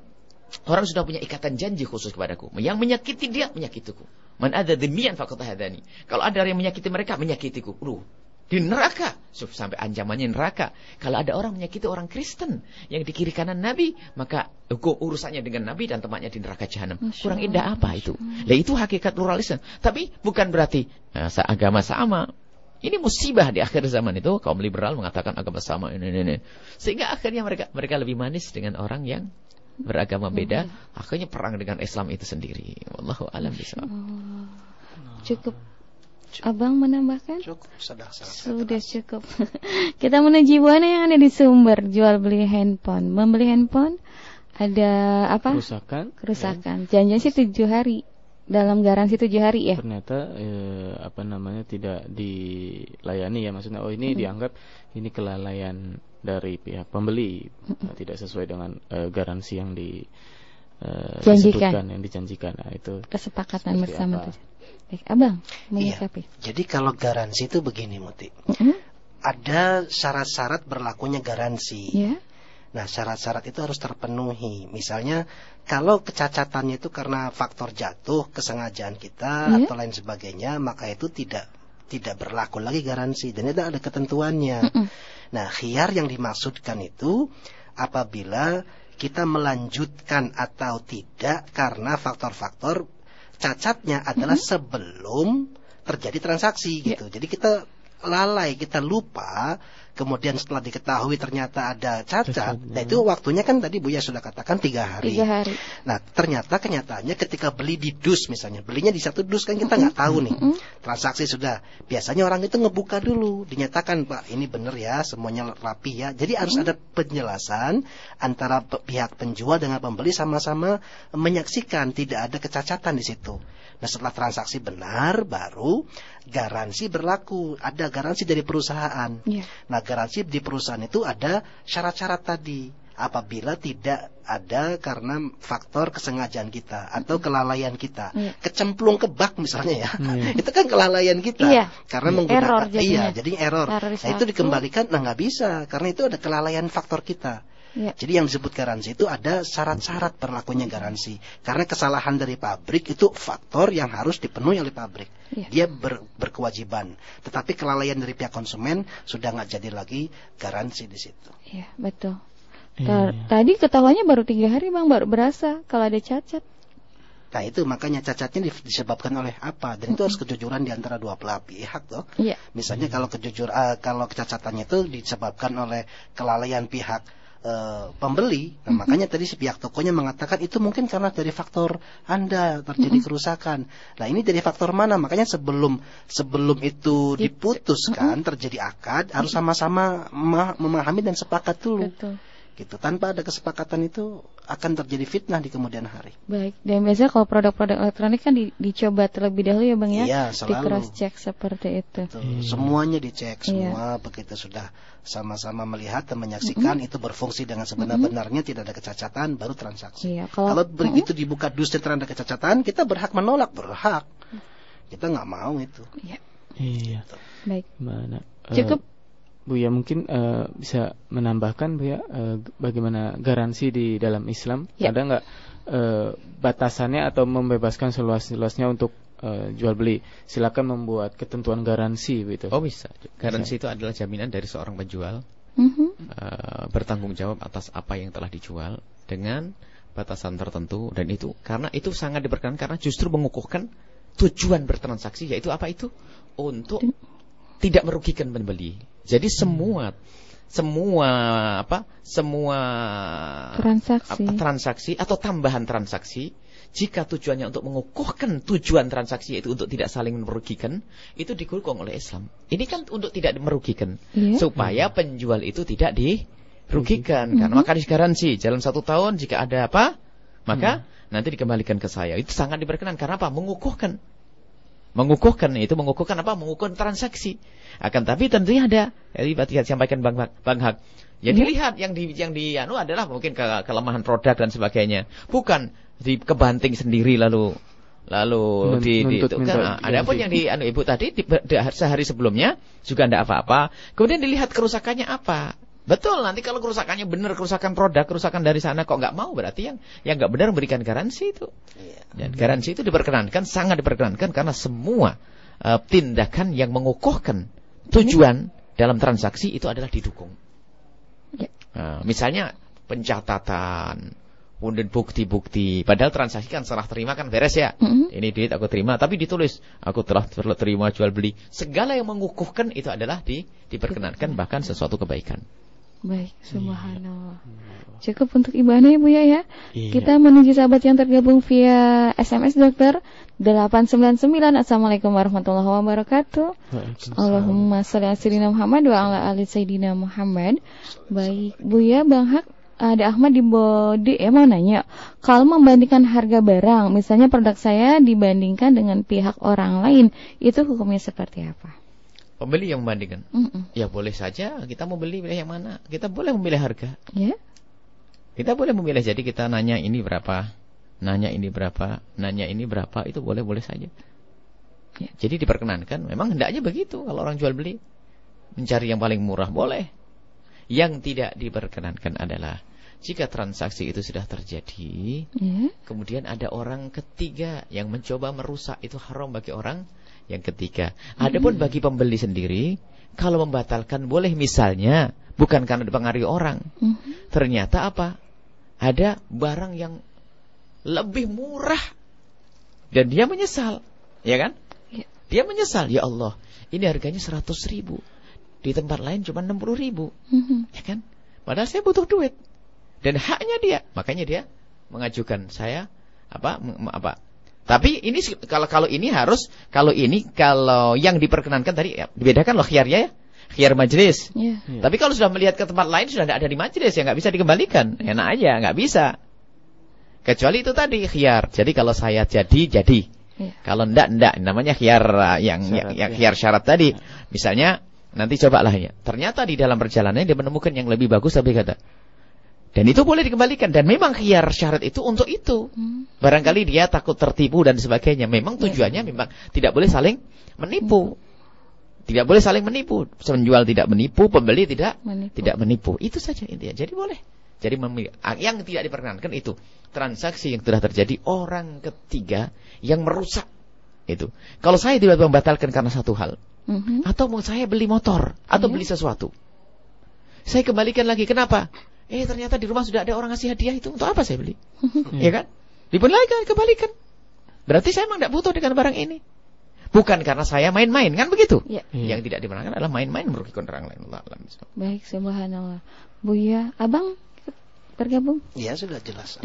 orang sudah punya ikatan janji khusus kepadaku. Yang menyakiti dia, menyakitiku. Man ada demian fakat hadani. Kalau ada yang menyakiti mereka, menyakitiku. Aduh, di neraka. Sampai ancamannya neraka. Kalau ada orang menyakiti orang Kristen yang di kiri kanan Nabi maka hukum urusannya dengan Nabi dan temannya di neraka jahanam. Kurang indah apa itu? lah itu hakikat pluralisme. Tapi bukan berarti nah, agama sama. Ini musibah di akhir zaman itu. Kaum liberal mengatakan agama sama ini, ini, ini. sehingga akhirnya mereka mereka lebih manis dengan orang yang beragama beda. Akhirnya perang dengan Islam itu sendiri. Wallahu alam bisa cukup Abang menambahkan? Cukup, sudah, sudah, sudah cukup. Kita menuju mana yang ada di sumber jual beli handphone. Membeli handphone ada apa? Kerusakan. Kerusakan. Ya. Janjian sih tujuh hari dalam garansi tujuh hari ya. Ternyata eh, apa namanya tidak dilayani ya maksudnya. Oh ini hmm. dianggap ini kelalaian dari pihak pembeli hmm. tidak sesuai dengan eh, garansi yang di eh, Janjikan. yang dijanjikan. Nah, itu kesepakatan bersama. Apa? Baik, Abang menyikapi. Iya. Jadi kalau garansi itu begini, Muti. Mm -hmm. Ada syarat-syarat berlakunya garansi. Yeah. Nah, syarat-syarat itu harus terpenuhi. Misalnya, kalau kecacatannya itu karena faktor jatuh, kesengajaan kita yeah. atau lain sebagainya, maka itu tidak tidak berlaku lagi garansi dan itu ada ketentuannya. Mm -mm. Nah, khiar yang dimaksudkan itu apabila kita melanjutkan atau tidak karena faktor-faktor cacatnya adalah mm -hmm. sebelum terjadi transaksi yeah. gitu. Jadi kita lalai, kita lupa kemudian setelah diketahui ternyata ada cacat, nah itu waktunya kan tadi Buya sudah katakan tiga hari. Tiga hari. Nah ternyata kenyataannya ketika beli di dus misalnya, belinya di satu dus kan kita nggak tahu nih transaksi sudah. Biasanya orang itu ngebuka dulu, dinyatakan Pak ini benar ya, semuanya rapi ya. Jadi harus ada penjelasan antara pihak penjual dengan pembeli sama-sama menyaksikan tidak ada kecacatan di situ. Nah setelah transaksi benar baru garansi berlaku. Ada garansi dari perusahaan. Yeah. Nah garansi di perusahaan itu ada syarat-syarat tadi. Apabila tidak ada karena faktor kesengajaan kita atau kelalaian kita, yeah. kecemplung ke bak misalnya ya, yeah. itu kan kelalaian kita yeah. karena menggunakan error iya, jadi error. Nah itu dikembalikan, nah nggak bisa karena itu ada kelalaian faktor kita. Ya. Jadi yang disebut garansi itu ada syarat-syarat berlakunya garansi. Karena kesalahan dari pabrik itu faktor yang harus dipenuhi oleh pabrik. Ya. Dia ber, berkewajiban. Tetapi kelalaian dari pihak konsumen sudah nggak jadi lagi garansi di situ. Iya betul. Ya. Tadi ketahuannya baru tiga hari bang baru berasa kalau ada cacat. Nah itu makanya cacatnya disebabkan oleh apa dan itu harus kejujuran di antara dua belah pihak toh. Iya. Misalnya kalau kejujur uh, kalau kecacatannya itu disebabkan oleh kelalaian pihak uh, pembeli. Nah, mm -hmm. makanya tadi si pihak tokonya mengatakan itu mungkin karena dari faktor Anda terjadi mm -hmm. kerusakan. Nah, ini dari faktor mana? Makanya sebelum sebelum itu diputuskan mm -hmm. terjadi akad harus sama-sama memahami dan sepakat dulu. Betul gitu tanpa ada kesepakatan itu akan terjadi fitnah di kemudian hari. Baik, dan biasanya kalau produk-produk elektronik kan di, dicoba terlebih dahulu ya bang ya, iya, selalu. di cross check seperti itu. Hmm. Semuanya dicek, iya. semua iya. begitu sudah sama-sama melihat dan menyaksikan mm -hmm. itu berfungsi dengan sebenar-benarnya, mm -hmm. tidak ada kecacatan, baru transaksi. Iya, kalau, kalau begitu mm -hmm. dibuka dus dan ada kecacatan, kita berhak menolak, berhak. Kita nggak mau itu. Iya. Iya. Baik. Mana? Cukup Bu ya mungkin uh, bisa menambahkan Bu ya uh, bagaimana garansi di dalam Islam? Ya. ada nggak uh, batasannya atau membebaskan seluas-luasnya untuk uh, jual beli? Silakan membuat ketentuan garansi gitu oh bisa. Garansi bisa. itu adalah jaminan dari seorang penjual mm-hmm. uh, bertanggung jawab atas apa yang telah dijual dengan batasan tertentu. Dan itu karena itu sangat diperkenankan karena justru mengukuhkan tujuan bertransaksi yaitu apa itu? Untuk tidak merugikan pembeli jadi semua semua apa? Semua transaksi apa, transaksi atau tambahan transaksi jika tujuannya untuk mengukuhkan tujuan transaksi itu untuk tidak saling merugikan, itu didukung oleh Islam. Ini kan untuk tidak merugikan, yeah. supaya penjual itu tidak dirugikan. Mm -hmm. Karena maka garansi jalan satu tahun jika ada apa, maka mm. nanti dikembalikan ke saya. Itu sangat diperkenan karena apa? Mengukuhkan. Mengukuhkan itu mengukuhkan apa? Mengukuhkan transaksi. Akan tapi tentunya ada. Jadi Bapak sampaikan Bang Bang Hak. Ya dilihat yang di yang di anu adalah mungkin ke, kelemahan produk dan sebagainya. Bukan di kebanting sendiri lalu lalu di, di itu kan ada pun yang di anu ibu tadi di, di, sehari sebelumnya juga tidak apa-apa kemudian dilihat kerusakannya apa betul nanti kalau kerusakannya benar kerusakan produk kerusakan dari sana kok nggak mau berarti yang yang nggak benar memberikan garansi itu iya. dan garansi itu diperkenankan sangat diperkenankan karena semua uh, tindakan yang mengukuhkan tujuan dalam transaksi itu adalah didukung. Ya. Nah, misalnya pencatatan, kemudian bukti-bukti. Padahal transaksi kan setelah terima kan beres ya. Mm -hmm. Ini duit aku terima, tapi ditulis aku telah terima jual beli. Segala yang mengukuhkan itu adalah di, diperkenankan bahkan sesuatu kebaikan. Baik, subhanallah. Cukup untuk ibadah ya Bu ya ya. Iya. Kita menuju sahabat yang tergabung via SMS dokter 899 Assalamualaikum warahmatullahi wabarakatuh. Allahumma sholli ala Muhammad wa ala ali sayyidina Muhammad. Baik, Bu ya Bang Hak ada Ahmad di Bodi ya mau nanya kalau membandingkan harga barang misalnya produk saya dibandingkan dengan pihak orang lain itu hukumnya seperti apa? Pembeli yang membandingkan. Mm -mm. Ya boleh saja kita mau beli yang mana. Kita boleh memilih harga. Ya. Yeah. Kita boleh memilih jadi kita nanya ini berapa, nanya ini berapa, nanya ini berapa itu boleh-boleh saja. Ya. Jadi diperkenankan. Memang hendaknya begitu kalau orang jual beli mencari yang paling murah boleh. Yang tidak diperkenankan adalah jika transaksi itu sudah terjadi, yeah. kemudian ada orang ketiga yang mencoba merusak itu haram bagi orang yang ketiga. Adapun mm. bagi pembeli sendiri, kalau membatalkan boleh misalnya bukan karena dipengaruhi orang. Mm. Ternyata apa? Ada barang yang lebih murah dan dia menyesal, ya kan? Yeah. Dia menyesal, ya Allah, ini harganya 100 ribu. Di tempat lain cuma 60 ribu. Mm -hmm. Ya kan? Padahal saya butuh duit dan haknya dia. Makanya dia mengajukan saya apa apa. Tapi ini kalau kalau ini harus kalau ini kalau yang diperkenankan tadi ya, dibedakan loh khiarnya ya. Khiar majelis. Yeah. Yeah. Tapi kalau sudah melihat ke tempat lain sudah tidak ada di majelis ya nggak bisa dikembalikan. Enak aja, nggak bisa. Kecuali itu tadi khiar. Jadi kalau saya jadi jadi. Yeah. Kalau ndak ndak namanya khiar uh, yang syarat, yang, yang ya. syarat tadi. Misalnya nanti cobalah ya. Ternyata di dalam perjalanan dia menemukan yang lebih bagus tapi kata dan itu boleh dikembalikan dan memang khiar syarat itu untuk itu. Hmm. Barangkali dia takut tertipu dan sebagainya. Memang ya. tujuannya memang tidak boleh saling menipu. Tidak boleh saling menipu. Penjual tidak menipu, pembeli tidak menipu. tidak menipu. Itu saja intinya. Jadi boleh. Jadi yang tidak diperkenankan itu transaksi yang telah terjadi orang ketiga yang merusak itu. Kalau saya tidak membatalkan karena satu hal, mm -hmm. atau mau saya beli motor atau yeah. beli sesuatu, saya kembalikan lagi. Kenapa? Eh ternyata di rumah sudah ada orang ngasih hadiah itu untuk apa saya beli? ya kan? Dibelikan, kebalikan. Berarti saya memang tidak butuh dengan barang ini. Bukan karena saya main-main, kan begitu? Ya. Yang tidak dimenangkan adalah main-main merugikan orang lain. Allah, Baik, subhanallah. Bu ya, abang bergabung? Iya sudah jelas.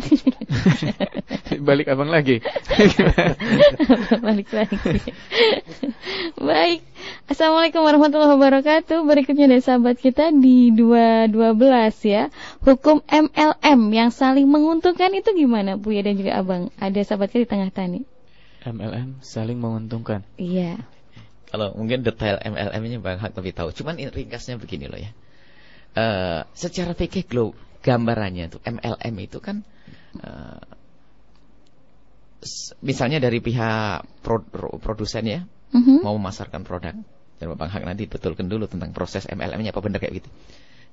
Balik abang lagi. Balik lagi. Baik. Assalamualaikum warahmatullahi wabarakatuh. Berikutnya dari sahabat kita di 212 ya. Hukum MLM yang saling menguntungkan itu gimana Bu ya dan juga abang? Ada sahabat kita di tengah tani. MLM saling menguntungkan. Iya. Kalau mungkin detail MLM-nya Bang Hak lebih tahu. Cuman ringkasnya begini loh ya. Uh, secara fikih globe gambarannya itu MLM itu kan uh, misalnya dari pihak pro, produsen ya mhm. -huh. mau memasarkan produk dan Bang Hak nanti betulkan dulu tentang proses MLM-nya apa benar kayak gitu.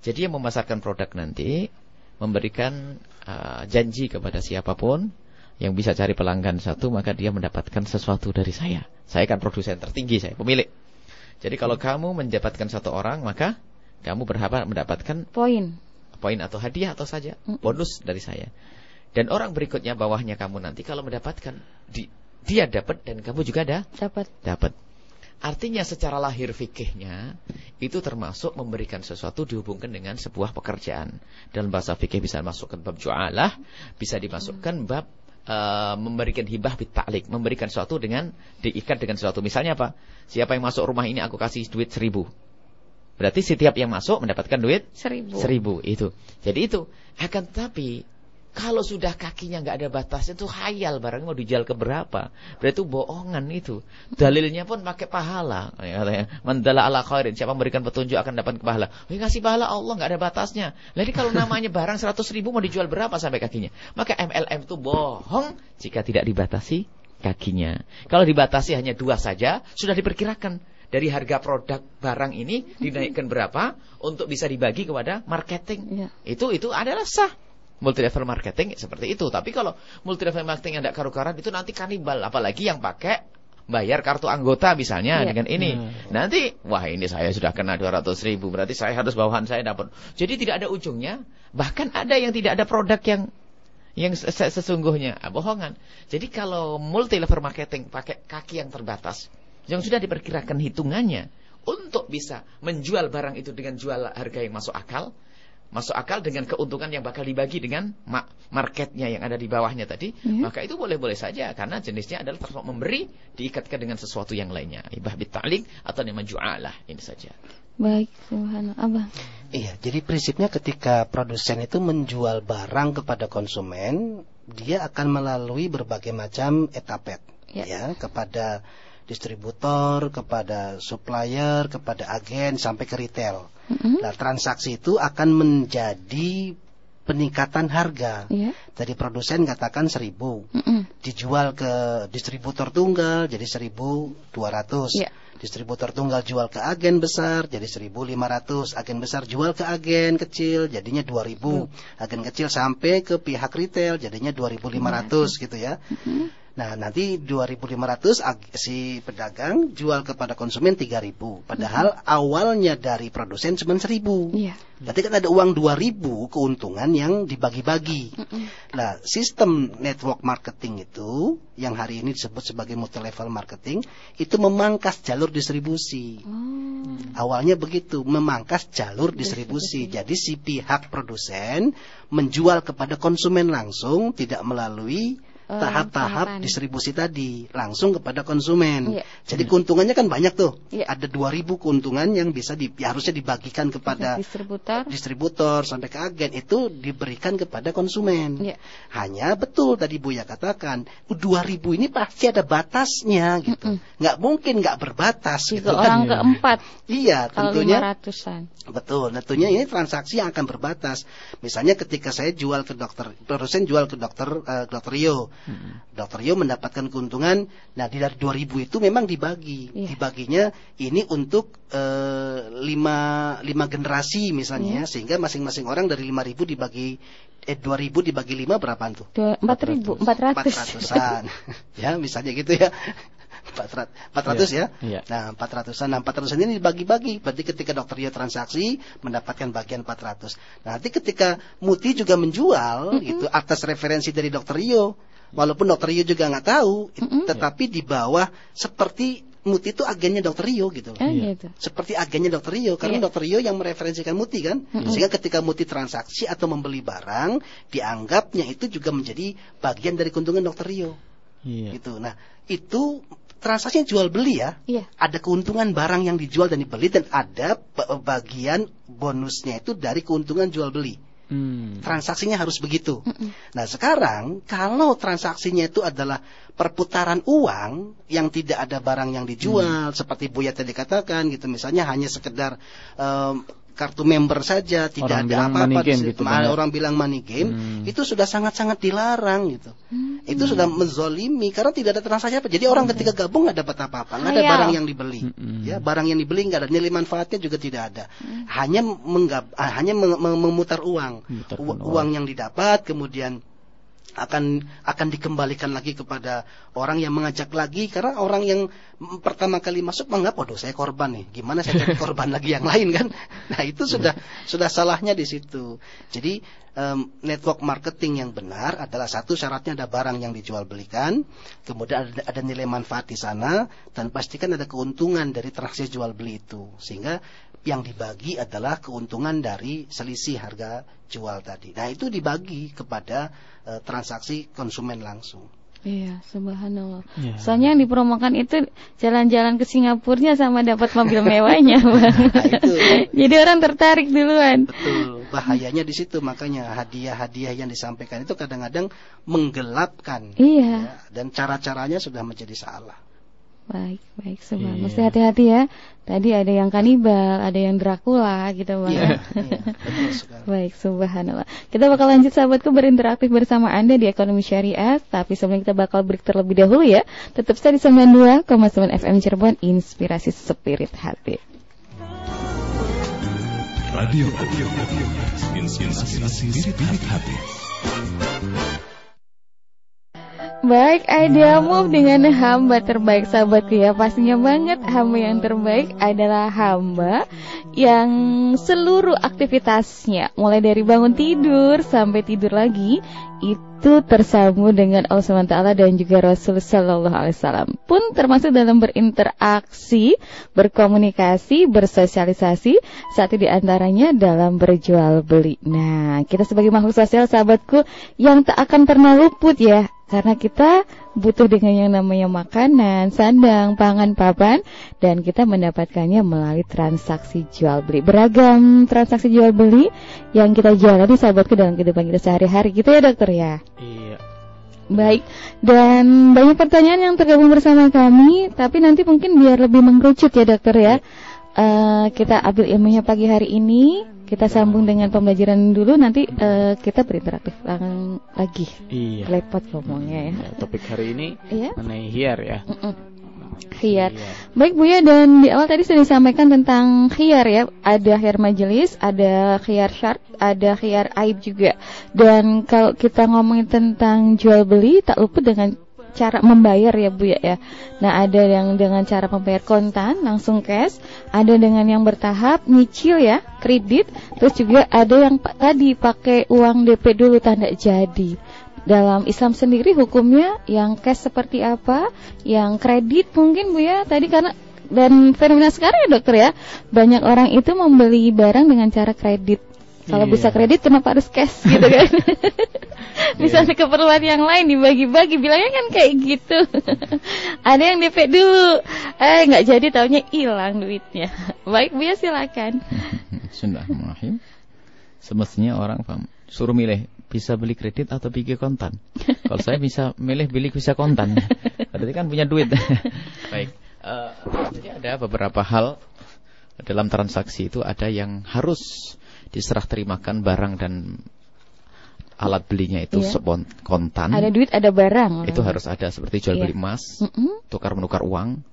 Jadi yang memasarkan produk nanti memberikan uh, janji kepada siapa pun yang bisa cari pelanggan satu maka dia mendapatkan sesuatu dari saya. Saya kan produsen tertinggi saya, pemilik. Jadi kalau kamu mendapatkan satu orang maka kamu berhak mendapatkan poin poin atau hadiah atau saja bonus dari saya. Dan orang berikutnya bawahnya kamu nanti kalau mendapatkan di, dia dapat dan kamu juga ada dapat. Dapat. Artinya secara lahir fikihnya itu termasuk memberikan sesuatu dihubungkan dengan sebuah pekerjaan. Dalam bahasa fikih bisa masukkan bab jualah, bisa dimasukkan bab uh, memberikan hibah bitalik, memberikan sesuatu dengan diikat dengan sesuatu. Misalnya apa? Siapa yang masuk rumah ini aku kasih duit seribu. Berarti setiap yang masuk mendapatkan duit seribu. seribu itu. Jadi itu. Akan tetapi kalau sudah kakinya nggak ada batas itu hayal barang mau dijual ke berapa. Berarti itu bohongan itu. Dalilnya pun pakai pahala. Mandala ala khairin. Siapa memberikan petunjuk akan dapat pahala. Oh, ngasih pahala Allah nggak ada batasnya. Jadi kalau namanya barang seratus ribu mau dijual berapa sampai kakinya. Maka MLM itu bohong jika tidak dibatasi kakinya. Kalau dibatasi hanya dua saja, sudah diperkirakan dari harga produk barang ini dinaikkan berapa untuk bisa dibagi kepada marketing. Ya. Itu itu adalah sah. Multi level marketing seperti itu. Tapi kalau multi level marketing yang tidak karu-karuan itu nanti kanibal apalagi yang pakai bayar kartu anggota misalnya ya. dengan ini. Hmm. Nanti wah ini saya sudah kena 200 ribu berarti saya harus bawahan saya dapat. Jadi tidak ada ujungnya. Bahkan ada yang tidak ada produk yang yang sesungguhnya ah, bohongan. Jadi kalau multi level marketing pakai kaki yang terbatas, yang sudah diperkirakan hitungannya untuk bisa menjual barang itu dengan jual harga yang masuk akal, masuk akal dengan keuntungan yang bakal dibagi dengan marketnya yang ada di bawahnya tadi, ya. maka itu boleh-boleh saja karena jenisnya adalah termasuk memberi diikatkan dengan sesuatu yang lainnya, ibah bitalik atau nama jualah ini saja. Baik, subhanallah. Abah. Iya, jadi prinsipnya ketika produsen itu menjual barang kepada konsumen, dia akan melalui berbagai macam etapet ya, ya kepada distributor, kepada supplier, kepada agen sampai ke retail. Mm-hmm. Nah, transaksi itu akan menjadi peningkatan harga. Yeah. Dari produsen katakan seribu, mm -mm. dijual ke distributor tunggal jadi seribu dua ratus. Yeah. Distributor tunggal jual ke agen besar jadi seribu lima ratus. Agen besar jual ke agen kecil jadinya dua ribu. Mm. Agen kecil sampai ke pihak retail jadinya dua ribu lima ratus gitu ya. Mm -hmm. Nah, nanti 2.500 si pedagang jual kepada konsumen 3.000. Padahal -hmm. awalnya dari produsen cuma 1.000. Iya. Berarti kan ada uang 2.000 keuntungan yang dibagi-bagi. -hmm. Nah, sistem network marketing itu yang hari ini disebut sebagai multi level marketing itu memangkas jalur distribusi. Oh. Awalnya begitu, memangkas jalur distribusi. distribusi. Jadi si pihak produsen menjual kepada konsumen langsung tidak melalui Eh, tahap-tahap distribusi tadi langsung kepada konsumen. Iya. Jadi keuntungannya kan banyak tuh. Iya. Ada 2000 keuntungan yang bisa di, ya harusnya dibagikan kepada distributor, distributor sampai ke agen itu diberikan kepada konsumen. Iya. Hanya betul tadi Bu ya katakan 2000 ini pasti ada batasnya gitu. Mm -mm. Nggak mungkin nggak berbatas gitu kan. orang kan. keempat. Iya, tentunya. Betul, tentunya ini transaksi yang akan berbatas. Misalnya ketika saya jual ke dokter, produsen jual ke dokter uh, dokter Rio Hmm. Dokter Yo mendapatkan keuntungan. Nah, di dari 2000 itu memang dibagi. Yeah. Dibaginya ini untuk uh, lima, lima generasi misalnya, yeah. sehingga masing-masing orang dari 5000 dibagi eh 2000 dibagi 5 berapa tuh? 4000, 400. 400-an. ya, misalnya gitu ya. 400, 400 ya. Yeah. Nah, 400-an. Nah, 400 ini dibagi-bagi. Berarti ketika dokter Rio transaksi mendapatkan bagian 400. Nah, nanti ketika Muti juga menjual mm -hmm. itu atas referensi dari dokter Rio Walaupun dokter Rio juga nggak tahu, mm -hmm. tetapi di bawah seperti Muti itu agennya dokter Rio gitu. Oh, gitu. Seperti agennya dokter Rio karena yeah. dokter Rio yang mereferensikan Muti kan. Mm -hmm. Sehingga ketika Muti transaksi atau membeli barang, dianggapnya itu juga menjadi bagian dari keuntungan dokter Rio. Yeah. Gitu. Nah, itu transaksinya jual beli ya. Yeah. Ada keuntungan barang yang dijual dan dibeli dan ada bagian bonusnya itu dari keuntungan jual beli. Hmm. Transaksinya harus begitu. Hmm. Nah sekarang kalau transaksinya itu adalah perputaran uang yang tidak ada barang yang dijual, hmm. seperti Buya tadi katakan gitu, misalnya hanya sekedar um, kartu member saja tidak orang ada apa-apa gitu, orang bilang money game hmm. itu sudah sangat-sangat dilarang gitu hmm. itu sudah menzolimi karena tidak ada transaksi apa jadi orang hmm. ketika gabung nggak dapat apa-apa nggak ada barang yang dibeli hmm. ya barang yang dibeli nggak ada nilai manfaatnya juga tidak ada hmm. hanya menggab ah, hanya memutar uang uang. uang yang didapat kemudian akan akan dikembalikan lagi kepada orang yang mengajak lagi. Karena orang yang pertama kali masuk menganggap waduh saya korban nih. Gimana saya jadi korban lagi yang lain kan? Nah itu sudah sudah salahnya di situ. Jadi um, network marketing yang benar adalah satu syaratnya ada barang yang dijual belikan kemudian ada, ada nilai manfaat di sana dan pastikan ada keuntungan dari transaksi jual beli itu. Sehingga yang dibagi adalah keuntungan dari selisih harga jual tadi. Nah, itu dibagi kepada e, transaksi konsumen langsung. Iya, subhanallah. Yeah. Soalnya yang dipromokan itu jalan-jalan ke Singapurnya sama dapat mobil mewahnya, Bang. Nah, itu. Jadi orang tertarik duluan. Betul. Bahayanya di situ makanya hadiah-hadiah yang disampaikan itu kadang-kadang menggelapkan. Iya. Ya, dan cara-caranya sudah menjadi salah. Baik, baik semua. Iya. Mesti hati-hati ya. Tadi ada yang kanibal, ada yang Dracula gitu Bang. Iya, iya, baik, subhanallah. Kita bakal lanjut sahabatku berinteraksi bersama Anda di Ekonomi Syariah, tapi sebelum kita bakal break terlebih dahulu ya, tetap saya di 92,9 FM Cirebon, inspirasi spirit hati. Radio, radio, radio, inspirasi spirit hati. Baik, Aida Move dengan hamba terbaik sahabatku ya. Pastinya banget hamba yang terbaik adalah hamba Yang seluruh aktivitasnya Mulai dari bangun tidur sampai tidur lagi Itu tersambung dengan Allah SWT dan juga Rasul Sallallahu Alaihi Wasallam. Pun termasuk dalam berinteraksi, berkomunikasi, bersosialisasi Satu di antaranya dalam berjual beli. Nah, kita sebagai makhluk sosial sahabatku Yang tak akan pernah luput ya karena kita butuh dengan yang namanya makanan, sandang, pangan, papan dan kita mendapatkannya melalui transaksi jual beli. Beragam transaksi jual beli yang kita jalani sahabatku dalam kehidupan kita sehari-hari gitu ya dokter ya. Iya. Baik, dan banyak pertanyaan yang tergabung bersama kami, tapi nanti mungkin biar lebih mengerucut ya dokter ya. Uh, kita ambil ilmunya pagi hari ini kita sambung dengan pembelajaran dulu nanti uh, kita berinteraktif lagi. Iya. Lepot ngomongnya ya. ya. Topik hari ini iya? mengenai hiar ya. Mm -mm. Hiar. Iya. Baik Bu ya dan di awal tadi sudah disampaikan tentang hiar ya. Ada hiar majelis, ada hiar syart, ada hiar aib juga. Dan kalau kita ngomongin tentang jual beli tak lupa dengan cara membayar ya Bu ya ya. Nah, ada yang dengan cara membayar kontan langsung cash, ada dengan yang bertahap nyicil ya, kredit, terus juga ada yang tadi pakai uang DP dulu tanda jadi. Dalam Islam sendiri hukumnya yang cash seperti apa, yang kredit mungkin Bu ya. Tadi karena dan fenomena sekarang ya dokter ya, banyak orang itu membeli barang dengan cara kredit. Kalau yeah. bisa kredit kenapa harus cash gitu kan? bisa yeah. keperluan yang lain dibagi-bagi bilangnya kan kayak gitu. Ada yang DP dulu, eh nggak jadi taunya hilang duitnya. Baik Bu ya silakan. Bismillahirrahmanirrahim. Semestinya orang paham. Suruh milih bisa beli kredit atau pikir kontan. Kalau saya bisa milih beli bisa kontan. Berarti kan punya duit. Baik. Uh, jadi ada beberapa hal dalam transaksi itu ada yang harus diserah terimakan barang dan alat belinya itu iya. kontan. Ada duit, ada barang. Itu harus ada seperti jual iya. beli emas, mm -hmm. tukar menukar uang,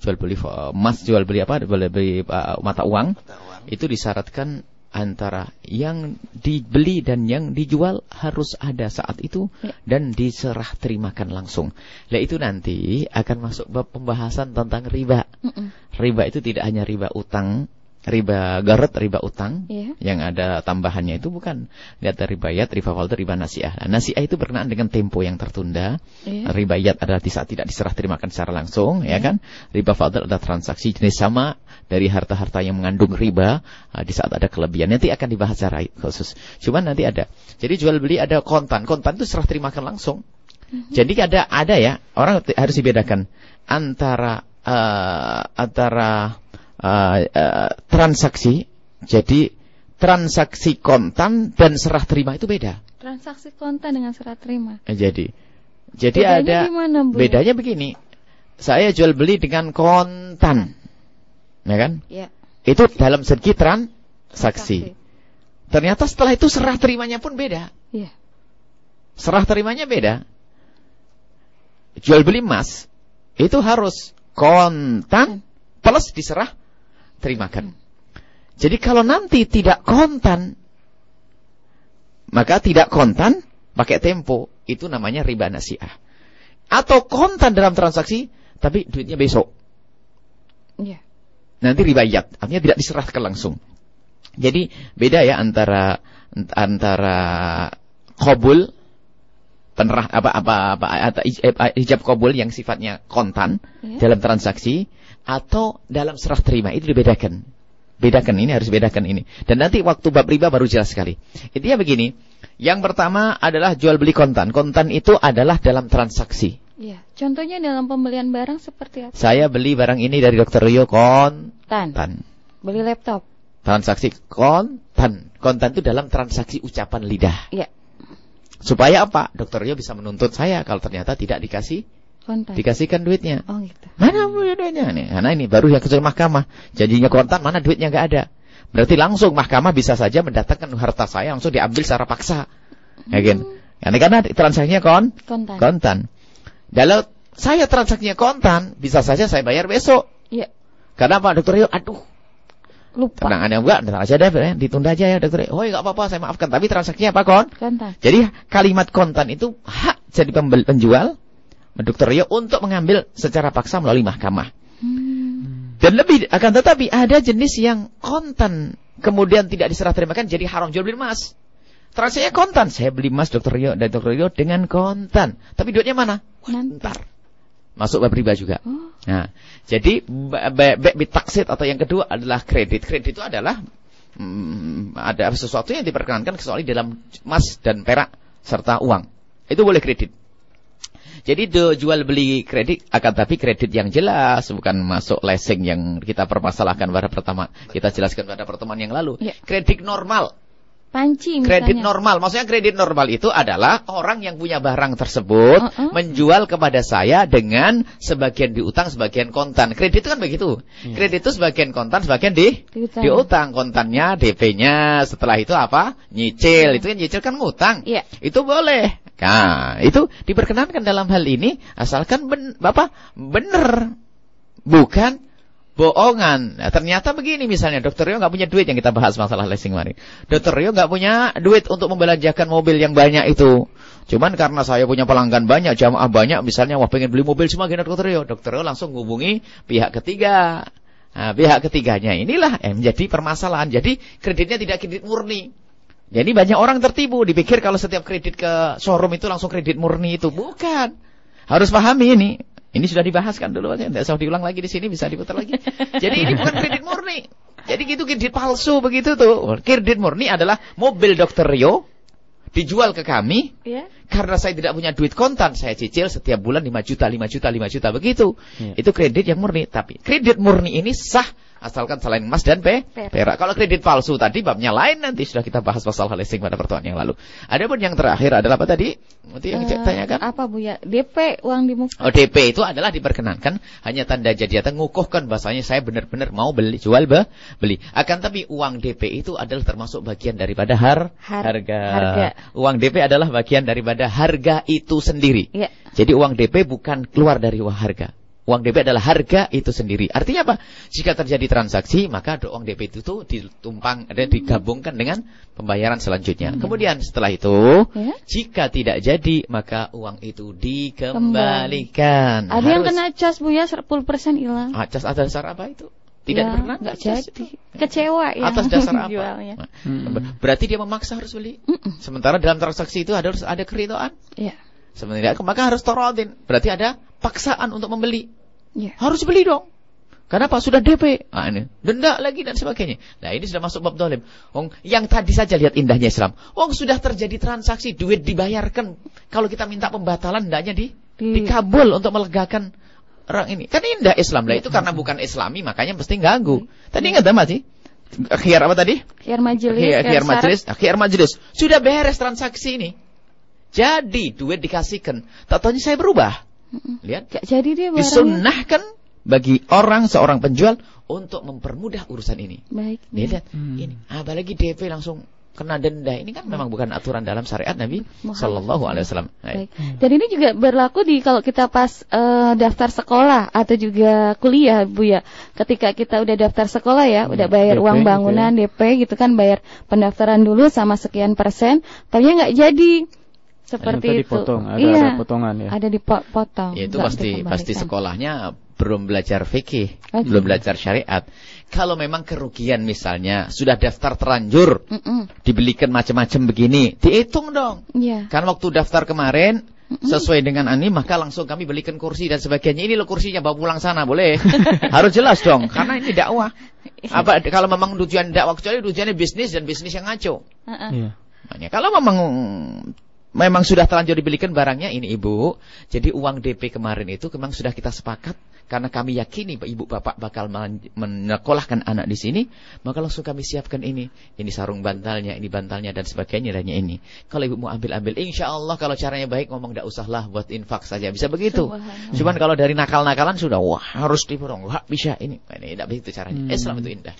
jual beli emas, jual beli apa? Jual beli uh, mata uang. Mata uang. Itu disyaratkan antara yang dibeli dan yang dijual harus ada saat itu ya. dan diserah terimakan langsung. Nah itu nanti akan masuk bab pembahasan tentang riba. Mm -mm. Riba itu tidak hanya riba utang riba garet, riba utang yeah. yang ada tambahannya itu bukan lihat dari ribayat, riba falter, riba nasiah. Nah, nasiah itu berkenaan dengan tempo yang tertunda. Yeah. Ribayat adalah di saat tidak diserah terimakan secara langsung, yeah. ya iya. kan? Riba falter adalah transaksi jenis sama dari harta-harta yang mengandung riba uh, di saat ada kelebihan. Nanti akan dibahas secara khusus. Cuman nanti ada. Jadi jual beli ada kontan. Kontan itu serah terimakan langsung. Mm -hmm. Jadi ada ada ya orang harus dibedakan antara uh, antara uh, uh, transaksi. Jadi transaksi kontan dan serah terima itu beda. Transaksi kontan dengan serah terima. Eh, jadi jadi bedanya ada gimana, Bu? bedanya begini. Saya jual beli dengan kontan. Ya kan? Ya. Itu dalam segi transaksi. transaksi. Ternyata setelah itu serah terimanya pun beda. Ya. Serah terimanya beda. Jual beli emas itu harus kontan plus diserah terimakan. Jadi kalau nanti tidak kontan, maka tidak kontan pakai tempo, itu namanya riba nasiah. Atau kontan dalam transaksi, tapi duitnya besok. Ya. Nanti riba yat, artinya tidak diserahkan langsung. Jadi beda ya antara antara kobul penerah apa apa apa, hijab kobul yang sifatnya kontan ya. dalam transaksi atau dalam serah terima itu dibedakan. Bedakan ini harus bedakan ini. Dan nanti waktu bab riba baru jelas sekali. Intinya begini, yang pertama adalah jual beli kontan. Kontan itu adalah dalam transaksi. Ya, contohnya dalam pembelian barang seperti apa? Saya beli barang ini dari Dokter Rio kontan. Tan. Beli laptop. Transaksi kontan. Kontan itu dalam transaksi ucapan lidah. Iya. Supaya apa? Dokter Rio bisa menuntut saya kalau ternyata tidak dikasih kontan. Dikasihkan duitnya. Oh gitu. Mana duitnya nih? Karena ini baru yang kecuali mahkamah. Janjinya kontan, mana duitnya nggak ada. Berarti langsung mahkamah bisa saja mendatangkan harta saya langsung diambil secara paksa. Ya kan? Hmm. karena transaksinya kon kontan. kontan. Kalau saya transaksinya kontan, bisa saja saya bayar besok. Iya. Karena apa dokter Rio? Aduh, lupa. Tenang ada enggak, ntar aja deh, ya. ditunda aja ya dokter. Oh enggak apa-apa, saya maafkan. Tapi transaksinya apa kon? Kontan. Jadi kalimat kontan itu hak jadi pembeli, penjual Dr. Rio untuk mengambil secara paksa melalui mahkamah. Hmm. Dan lebih akan tetapi ada jenis yang kontan kemudian tidak diserah terimakan jadi haram jual beli emas. Transaksinya kontan. Saya beli emas Dr. Rio dan Dr. Rio dengan kontan. Tapi duitnya mana? Ntar. Masuk bab riba juga. Oh. Nah, jadi baik taksit atau yang kedua adalah kredit. Kredit itu adalah hmm, ada sesuatu yang diperkenankan kecuali dalam emas dan perak serta uang. Itu boleh kredit. Jadi do, jual beli kredit akan tapi kredit yang jelas bukan masuk leasing yang kita permasalahkan pada pertama kita jelaskan pada pertemuan yang lalu. Ya. Kredit normal. Panci misalnya. Kredit normal, maksudnya kredit normal itu adalah orang yang punya barang tersebut uh -uh. menjual kepada saya dengan sebagian diutang, sebagian kontan. Kredit itu kan begitu. Yeah. Kredit itu sebagian kontan, sebagian di diutang. diutang. Kontannya, DP-nya, setelah itu apa? Nyicil. Yeah. Itu kan nyicil kan ngutang. Yeah. Itu boleh. Nah, itu diperkenankan dalam hal ini asalkan ben, Bapak benar. Bukan bohongan. Nah, ternyata begini misalnya, Dokter Rio nggak punya duit yang kita bahas masalah leasing kemarin. Dokter Rio nggak punya duit untuk membelanjakan mobil yang banyak itu. Cuman karena saya punya pelanggan banyak, jamaah banyak, misalnya wah pengen beli mobil semua gini Dokter Rio. Dokter Rio langsung hubungi pihak ketiga. Nah, pihak ketiganya inilah yang menjadi permasalahan. Jadi kreditnya tidak kredit murni. Jadi banyak orang tertipu, dipikir kalau setiap kredit ke showroom itu langsung kredit murni itu. Bukan. Harus pahami ini. Ini sudah dibahaskan dulu aja, tidak usah diulang lagi di sini, bisa diputar lagi. Jadi ini bukan kredit murni. Jadi gitu kredit palsu begitu tuh. Kredit murni adalah mobil Dokter Rio dijual ke kami. Ya. Karena saya tidak punya duit kontan, saya cicil setiap bulan 5 juta, 5 juta, 5 juta begitu. Ya. Itu kredit yang murni. Tapi kredit murni ini sah asalkan selain emas dan pe perak. Kalau kredit palsu tadi babnya lain nanti sudah kita bahas masalah leasing pada pertemuan yang lalu. Ada pun yang terakhir adalah apa tadi? Nanti yang uh, tanyakan. Apa Bu ya? DP uang di muka. Oh, DP itu adalah diperkenankan hanya tanda jadi atau ngukuhkan bahasanya saya benar-benar mau beli jual be, beli. Akan tapi uang DP itu adalah termasuk bagian daripada har, har harga. harga. Uang DP adalah bagian daripada harga itu sendiri. Ya. Jadi uang DP bukan keluar dari harga. Uang DP adalah harga itu sendiri. Artinya apa? Jika terjadi transaksi, maka uang DP itu tuh ditumpang dan digabungkan dengan pembayaran selanjutnya. Hmm. Kemudian setelah itu, ya? jika tidak jadi, maka uang itu dikembalikan. Ada Harus... yang kena cas Bu ya, 10% hilang. Ah, cas atas dasar apa itu? Tidak ya, pernah nggak jadi. Kecewa ya. Atas dasar apa? Jualnya. Hmm. Berarti dia memaksa harus beli. Mm -mm. Sementara dalam transaksi itu ada harus ada keridoan. Iya. Sebenarnya maka harus torodin. Berarti ada paksaan untuk membeli. Ya. Harus beli dong. Kenapa? Sudah DP. Nah, ini. Denda lagi dan sebagainya. Nah ini sudah masuk bab dolim. Wong, yang tadi saja lihat indahnya Islam. Wong sudah terjadi transaksi, duit dibayarkan. Kalau kita minta pembatalan, hendaknya di, di... dikabul untuk melegakan orang ini. Kan indah Islam lah. Itu karena bukan Islami, makanya mesti ganggu. Tadi ingat apa sih? Khiar apa tadi? Khiar majelis. Khiar, khiar majelis. Khiar majelis. Sudah beres transaksi ini. Jadi duit dikasihkan. Tak saya berubah. Lihat. Gak jadi dia barangnya. Disunnahkan bagi orang seorang penjual untuk mempermudah urusan ini. Baik. Dia lihat hmm. ini, apalagi DP langsung kena denda. Ini kan memang bukan aturan dalam syariat Nabi Shallallahu Alaihi Wasallam. Baik. Dan ini juga berlaku di kalau kita pas uh, daftar sekolah atau juga kuliah, Bu ya. Ketika kita udah daftar sekolah ya, hmm. udah bayar DP, uang bangunan, gitu ya. DP gitu kan, bayar pendaftaran dulu sama sekian persen, tapi nggak jadi seperti itu. Dipotong, ada, iya, ada potongan ya. Ada dipotong. Ya, itu pasti pasti sekolahnya belum belajar fikih, okay. belum belajar syariat. Kalau memang kerugian misalnya sudah daftar terlanjur, mm -mm. dibelikan macam-macam begini, dihitung dong. Yeah. Kan waktu daftar kemarin sesuai dengan ini maka langsung kami belikan kursi dan sebagainya. Ini lo kursinya bawa pulang sana boleh. Harus jelas dong karena ini dakwah. Apa kalau memang tujuan dakwah kecuali tujuannya bisnis dan bisnis yang ngaco. Uh -uh. Yeah. kalau memang memang sudah terlanjur dibelikan barangnya ini ibu. Jadi uang DP kemarin itu memang sudah kita sepakat karena kami yakini ibu bapak bakal menekolahkan anak di sini, maka langsung kami siapkan ini. Ini sarung bantalnya, ini bantalnya dan sebagainya dan ini. Kalau ibu mau ambil-ambil, insya Allah kalau caranya baik ngomong tidak usahlah buat infak saja bisa begitu. Cuman kalau dari nakal-nakalan sudah wah harus diborong, wah bisa ini. Ini tidak begitu caranya. Hmm. Islam itu indah.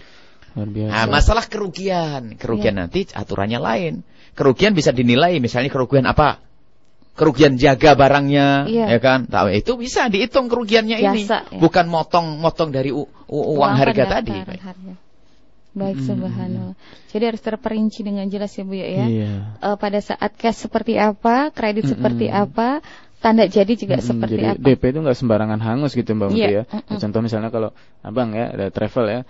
Nah, masalah kerugian, kerugian ya. nanti aturannya lain. Kerugian bisa dinilai misalnya kerugian apa? Kerugian jaga barangnya, ya, ya kan? Tahu itu bisa dihitung kerugiannya Biasa, ini, ya. bukan motong-motong dari uang, uang harga tadi. Harga. Baik, hmm. subhanallah. Jadi harus terperinci dengan jelas ya Bu ya. Iya. Uh, pada saat cash seperti apa, kredit hmm. seperti apa, tanda jadi juga hmm, seperti jadi apa. DP itu nggak sembarangan hangus gitu Mbak Muti yeah. ya. Mm -mm. Contoh misalnya kalau Abang ya ada travel ya,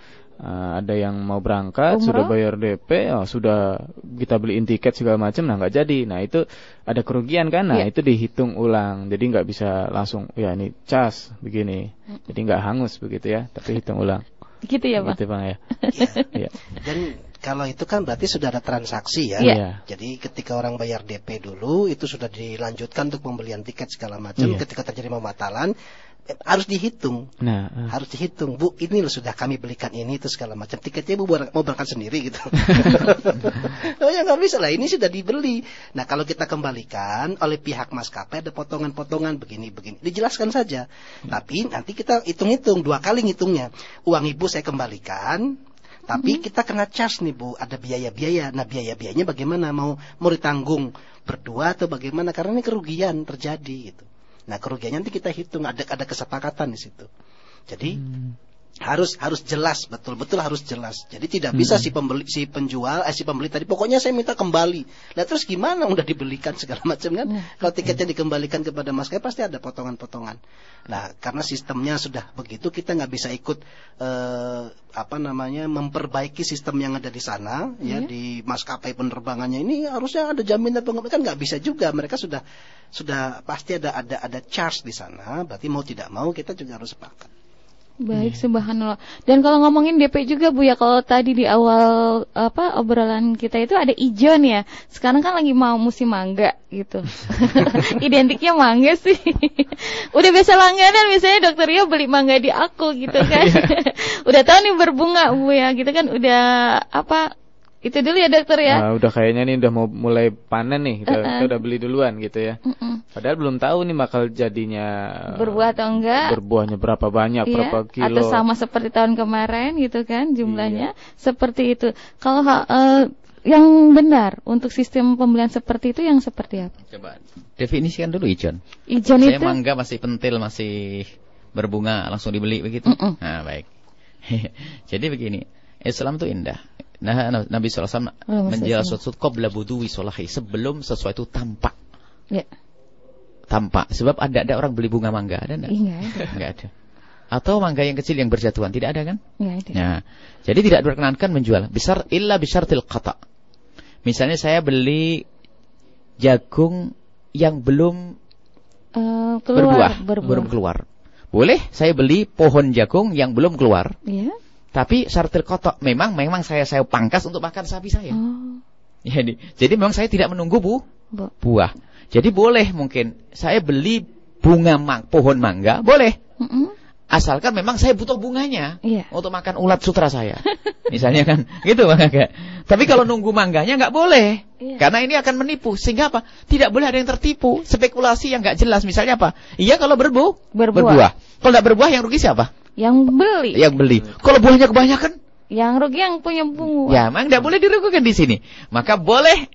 Uh, ada yang mau berangkat Umroh? sudah bayar DP, oh, sudah kita beliin tiket segala macam, nah nggak jadi. Nah itu ada kerugian kan? Nah yeah. itu dihitung ulang, jadi nggak bisa langsung ya ini cas begini, jadi nggak hangus begitu ya, tapi hitung ulang. Gitu ya pak? Gitu bang ya. ya. Dan kalau itu kan berarti sudah ada transaksi ya. Yeah. Jadi ketika orang bayar DP dulu itu sudah dilanjutkan untuk pembelian tiket segala macam. Yeah. Ketika terjadi pembatalan harus dihitung. Nah, uh. harus dihitung. Bu, ini loh sudah kami belikan ini itu segala macam. Tiketnya Bu mau berangkat sendiri gitu. oh ya nggak bisa lah, ini sudah dibeli. Nah, kalau kita kembalikan oleh pihak maskapai ada potongan-potongan begini begini. Dijelaskan saja. Tapi nanti kita hitung-hitung dua kali ngitungnya. Uang Ibu saya kembalikan, tapi hmm. kita kena charge nih Bu, ada biaya-biaya. Nah, biaya-biayanya bagaimana? Mau mau ditanggung berdua atau bagaimana? Karena ini kerugian terjadi gitu. Nah kerugiannya nanti kita hitung ada ada kesepakatan di situ. Jadi hmm. Harus harus jelas betul betul harus jelas. Jadi tidak bisa hmm. si pembeli si penjual eh si pembeli tadi pokoknya saya minta kembali. Nah terus gimana udah dibelikan segala macam kan? Hmm. Kalau tiketnya dikembalikan kepada maskapai pasti ada potongan-potongan. Nah karena sistemnya sudah begitu kita nggak bisa ikut eh, apa namanya memperbaiki sistem yang ada di sana hmm. ya iya. di maskapai penerbangannya ini harusnya ada jaminan pengembalian kan nggak bisa juga mereka sudah sudah pasti ada ada ada charge di sana, berarti mau tidak mau kita juga harus sepakat. Baik, hmm. subhanallah. Dan kalau ngomongin DP juga Bu ya, kalau tadi di awal apa obrolan kita itu ada ijon ya. Sekarang kan lagi mau musim mangga gitu. Identiknya mangga sih. Udah biasa langganan misalnya dokter Rio beli mangga di aku gitu kan. Iya. udah tahu nih berbunga Bu ya, gitu kan udah apa itu dulu ya dokter ya. Nah, udah kayaknya nih udah mau mulai panen nih, kita, uh -uh. kita udah beli duluan gitu ya. Uh -uh. Padahal belum tahu nih bakal jadinya berbuah atau enggak. Berbuahnya berapa banyak, iya, berapa kilo. Atau sama seperti tahun kemarin gitu kan jumlahnya. Iya. Seperti itu. Kalau uh, yang benar untuk sistem pembelian seperti itu yang seperti apa? Coba definisikan dulu ijon. Ijon Saya itu mangga masih pentil, masih berbunga langsung dibeli begitu. Uh -uh. Nah, baik. Jadi begini, Islam itu indah. Nah, Nabi SAW oh, menjual sesuatu qabla budui solahi sebelum sesuatu tampak. Ya. Tampak. Sebab ada ada orang beli bunga mangga, ada enggak? Iya, ada. Enggak ada. Atau mangga yang kecil yang berjatuhan, tidak ada kan? Enggak ada. Nah, jadi tidak diperkenankan menjual besar illa bisyartil qata. Misalnya saya beli jagung yang belum uh, keluar, berbuah, berbuah, belum keluar. Boleh saya beli pohon jagung yang belum keluar. Iya. Tapi syartil kotok memang memang saya saya pangkas untuk makan sapi saya. Oh. Jadi, jadi memang saya tidak menunggu bu, bu. buah. Jadi boleh mungkin saya beli bunga mang, pohon mangga, boleh. Mm -mm. Asalkan memang saya butuh bunganya yeah. untuk makan ulat sutra saya. Misalnya kan, gitu Bang Tapi kalau nunggu mangganya nggak boleh. Yeah. Karena ini akan menipu. Sehingga apa? Tidak boleh ada yang tertipu. Spekulasi yang nggak jelas. Misalnya apa? Iya kalau berbu berbuah. berbuah. Kalau tidak berbuah yang rugi siapa? Yang beli. Yang beli. Kalau buahnya kebanyakan? Yang rugi yang punya bunga. Ya, memang tidak boleh dirugikan di sini. Maka boleh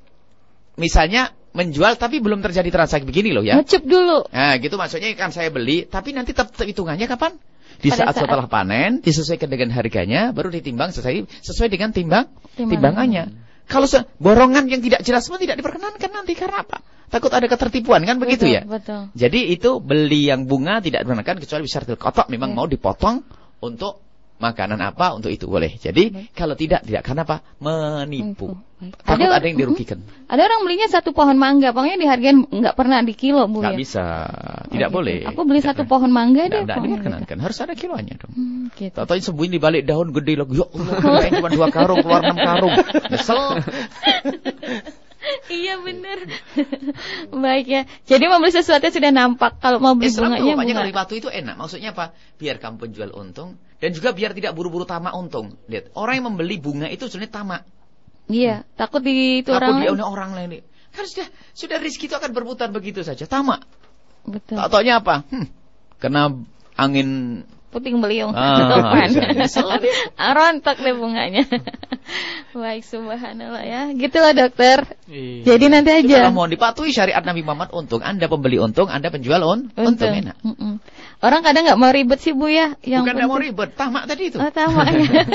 misalnya menjual tapi belum terjadi transaksi begini loh ya. Ngecep dulu. Nah, gitu maksudnya kan saya beli tapi nanti tetap hitungannya kapan? Di saat, saat setelah panen disesuaikan dengan harganya baru ditimbang sesuai sesuai dengan timbang timbangannya. Kalau borongan yang tidak jelas semua tidak diperkenankan nanti karena apa? Takut ada ketertipuan kan begitu ya? Betul. Jadi itu beli yang bunga tidak diperkenankan kecuali bisa kotak memang ya. mau dipotong untuk makanan apa untuk itu boleh. Jadi Baik. kalau tidak tidak karena apa? Menipu. Takut ada, ada yang dirugikan. Ada orang belinya satu pohon mangga, pokoknya dihargain nggak pernah di kilo bu Nggak ya? bisa, tidak oh, boleh. Aku beli satu pohon mangga deh. Tidak diperkenankan, harus ada kilonya dong. Hmm, gitu. Tahu sembunyi di balik daun gede lagi. Ya Allah, cuma dua karung keluar enam karung. Nyesel. iya benar. Baik ya. Jadi membeli sesuatu sudah nampak. Kalau mau beli Islam bunganya bunga. kalau batu itu enak. Maksudnya apa? Biar kamu penjual untung dan juga biar tidak buru-buru tamak untung. Lihat, orang yang membeli bunga itu sebenarnya tamak. Iya, hmm. takut di itu takut orang. Takut orang lain. Kan sudah sudah rezeki itu akan berputar begitu saja. Tamak. Betul. Tak apa? Hmm, kena angin puting beliung. Ah, rontok deh bunganya. Baik subhanallah ya. Gitulah dokter. Iya. jadi nanti aja. kalau mau dipatuhi syariat Nabi Muhammad untung. Anda pembeli untung anda penjual un untung, untung. enak. Mm -mm. orang kadang nggak mau ribet sih bu ya yang bukan nggak mau ribet tamak tadi itu. Oh, tamaknya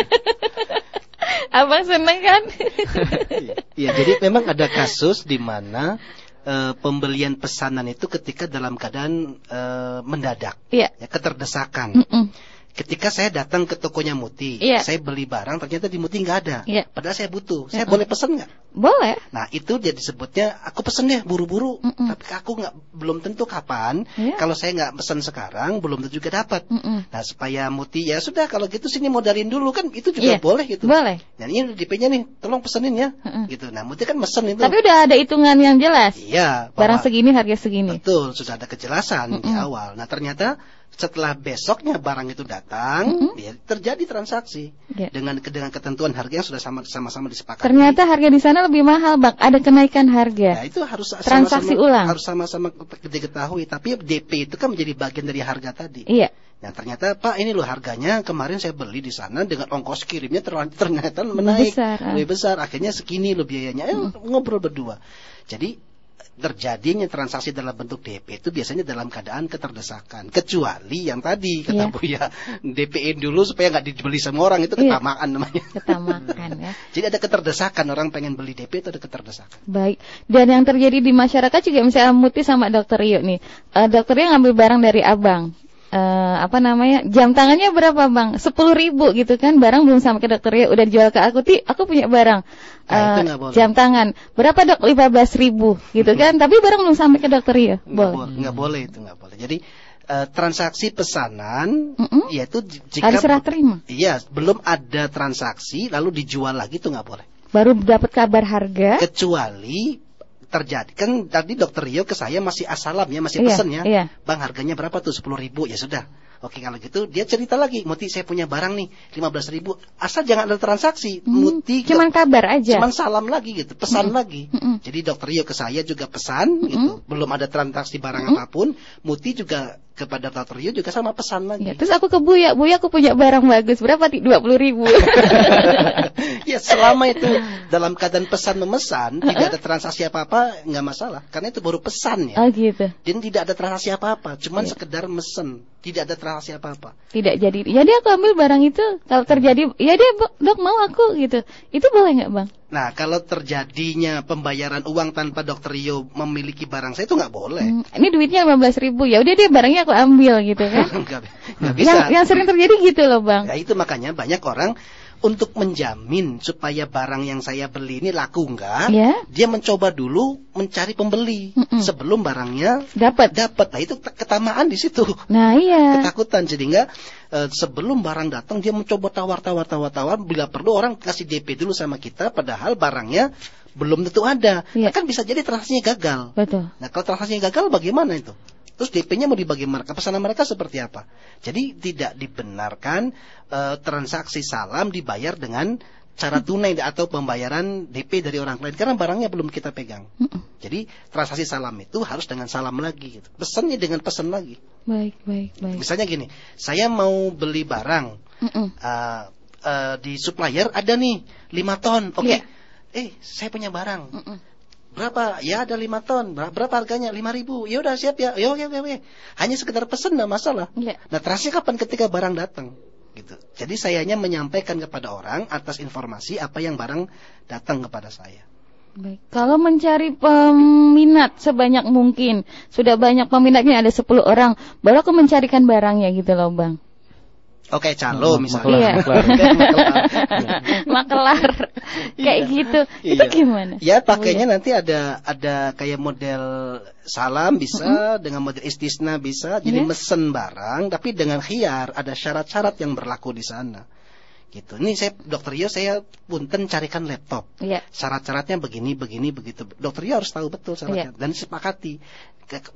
abang seneng kan? Iya, jadi memang ada kasus di mana uh, pembelian pesanan itu ketika dalam keadaan uh, mendadak, yeah. ya keterdesakan. Mm -mm. Ketika saya datang ke tokonya Muti, yeah. saya beli barang ternyata di Muti nggak ada. Yeah. Padahal saya butuh. Saya mm -mm. boleh pesan nggak? Boleh. Nah itu dia disebutnya aku pesen deh buru-buru, mm -mm. tapi aku nggak belum tentu kapan. Yeah. Kalau saya nggak pesen sekarang, belum tentu juga dapat. Mm -mm. Nah supaya Muti ya sudah kalau gitu sini modalin dulu kan itu juga yeah. boleh gitu. Boleh. Nah ini DP-nya nih, tolong pesenin ya, mm -mm. gitu. Nah Muti kan pesen itu. Tapi udah ada hitungan yang jelas. Iya. Barang segini harga segini. Betul, sudah ada kejelasan mm -mm. di awal. Nah ternyata setelah besoknya barang itu datang, mm -hmm. ya terjadi transaksi yeah. dengan dengan ketentuan harga yang sudah sama-sama disepakati. Ternyata harga di sana lebih mahal, Bang. Ada kenaikan harga. Nah, itu harus transaksi sama -sama, ulang. Harus sama-sama diketahui, tapi DP itu kan menjadi bagian dari harga tadi. Iya. Nah ternyata Pak ini loh harganya kemarin saya beli di sana dengan ongkos kirimnya ternyata menaik lebih besar, ah. lebih besar akhirnya segini loh biayanya eh, ngobrol berdua. Jadi terjadinya transaksi dalam bentuk DP itu biasanya dalam keadaan keterdesakan. Kecuali yang tadi kata yeah. Buya, DP-in dulu supaya nggak dibeli semua orang itu iya. ketamaan yeah. namanya. Ketamakan ya. Jadi ada keterdesakan orang pengen beli DP itu ada keterdesakan. Baik. Dan yang terjadi di masyarakat juga misalnya Muti sama Dokter Rio nih. Uh, dokter Rio ngambil barang dari abang uh, apa namanya? Jam tangannya berapa bang? Sepuluh ribu gitu kan. Barang belum sampai ke dokter ya. Udah dijual ke aku. Ti aku punya barang. Uh, jam tangan. Berapa dok? lima belas ribu gitu kan. Tapi barang belum sampai ke dokter ya? Boleh. nggak boleh itu nggak boleh. Jadi uh, transaksi pesanan mm -mm. yaitu jika harus serah terima. Iya belum ada transaksi lalu dijual lagi itu nggak boleh. Baru dapat kabar harga. Kecuali terjadi kan tadi dokter Rio ke saya masih asalam ya masih iya, pesen ya iya. bang harganya berapa tuh sepuluh ribu ya sudah Oke kalau gitu dia cerita lagi, Muti saya punya barang nih lima belas ribu, asal jangan ada transaksi. Hmm, Muti cuman kabar aja. Cuman salam lagi gitu, pesan hmm. lagi. Hmm. Jadi dokter Rio ke saya juga pesan hmm. gitu, belum ada transaksi barang hmm. apa pun. Muti juga kepada dokter Rio juga sama pesan lagi. Ya, terus aku ke Buya, Buya aku punya barang bagus, berapa? Dua puluh ribu. ya selama itu dalam keadaan pesan memesan, tidak ada transaksi apa-apa, nggak masalah. Karena itu baru pesan ya. Oh gitu. Dan tidak ada transaksi apa-apa, cuman ya. sekedar mesen, tidak ada transaksi apa-apa. Tidak jadi. Dia aku ambil barang itu, kalau terjadi, ya dia dok mau aku gitu. Itu boleh nggak bang? Nah, kalau terjadinya pembayaran uang tanpa dokter Rio memiliki barang saya itu nggak boleh. Hmm, ini duitnya lima belas ribu, ya udah dia barangnya aku ambil gitu kan? nggak, nggak bisa. Yang, yang sering terjadi gitu loh bang. Ya itu makanya banyak orang untuk menjamin supaya barang yang saya beli ini laku enggak, yeah. dia mencoba dulu mencari pembeli mm -mm. sebelum barangnya dapat. Dapat. Nah, itu ketamaan di situ. Nah, iya. Ketakutan jadi enggak uh, sebelum barang datang dia mencoba tawar-tawar tawar-tawar bila perlu orang kasih DP dulu sama kita padahal barangnya belum tentu ada. Yeah. Nah, kan bisa jadi transaksinya gagal. Betul. Nah, kalau transaksinya gagal bagaimana itu? Terus DP-nya mau dibagi mereka, pesanan mereka seperti apa? Jadi tidak dibenarkan e, transaksi salam dibayar dengan cara tunai atau pembayaran DP dari orang lain karena barangnya belum kita pegang. Jadi transaksi salam itu harus dengan salam lagi gitu. Pesannya dengan pesan lagi. Baik, baik, baik. Misalnya gini, saya mau beli barang uh, uh, di supplier ada nih 5 ton. Oke. Okay. Yeah. Eh, saya punya barang. Mm -mm berapa? Ya ada lima ton. Berapa harganya? Lima ribu. Ya udah siap ya. Ya oke oke oke. Hanya sekedar pesan nggak masalah. Ya. nah terasnya kapan ketika barang datang? Gitu. Jadi saya hanya menyampaikan kepada orang atas informasi apa yang barang datang kepada saya. Baik. Kalau mencari peminat sebanyak mungkin, sudah banyak peminatnya ada 10 orang, baru aku mencarikan barangnya gitu loh, Bang. Oke, calo misalnya. Iya. Makelar. Kayak iya. gitu. Iya. Itu gimana? Ya, pakainya nanti ada ada kayak model salam bisa, mm -hmm. dengan model istisna bisa, jadi yeah. mesen barang tapi dengan khiar ada syarat-syarat yang berlaku di sana gitu. Ini saya dokter Yo saya punten carikan laptop. Yeah. Syarat-syaratnya begini begini begitu. Dokter Yo harus tahu betul syaratnya yeah. dan sepakati.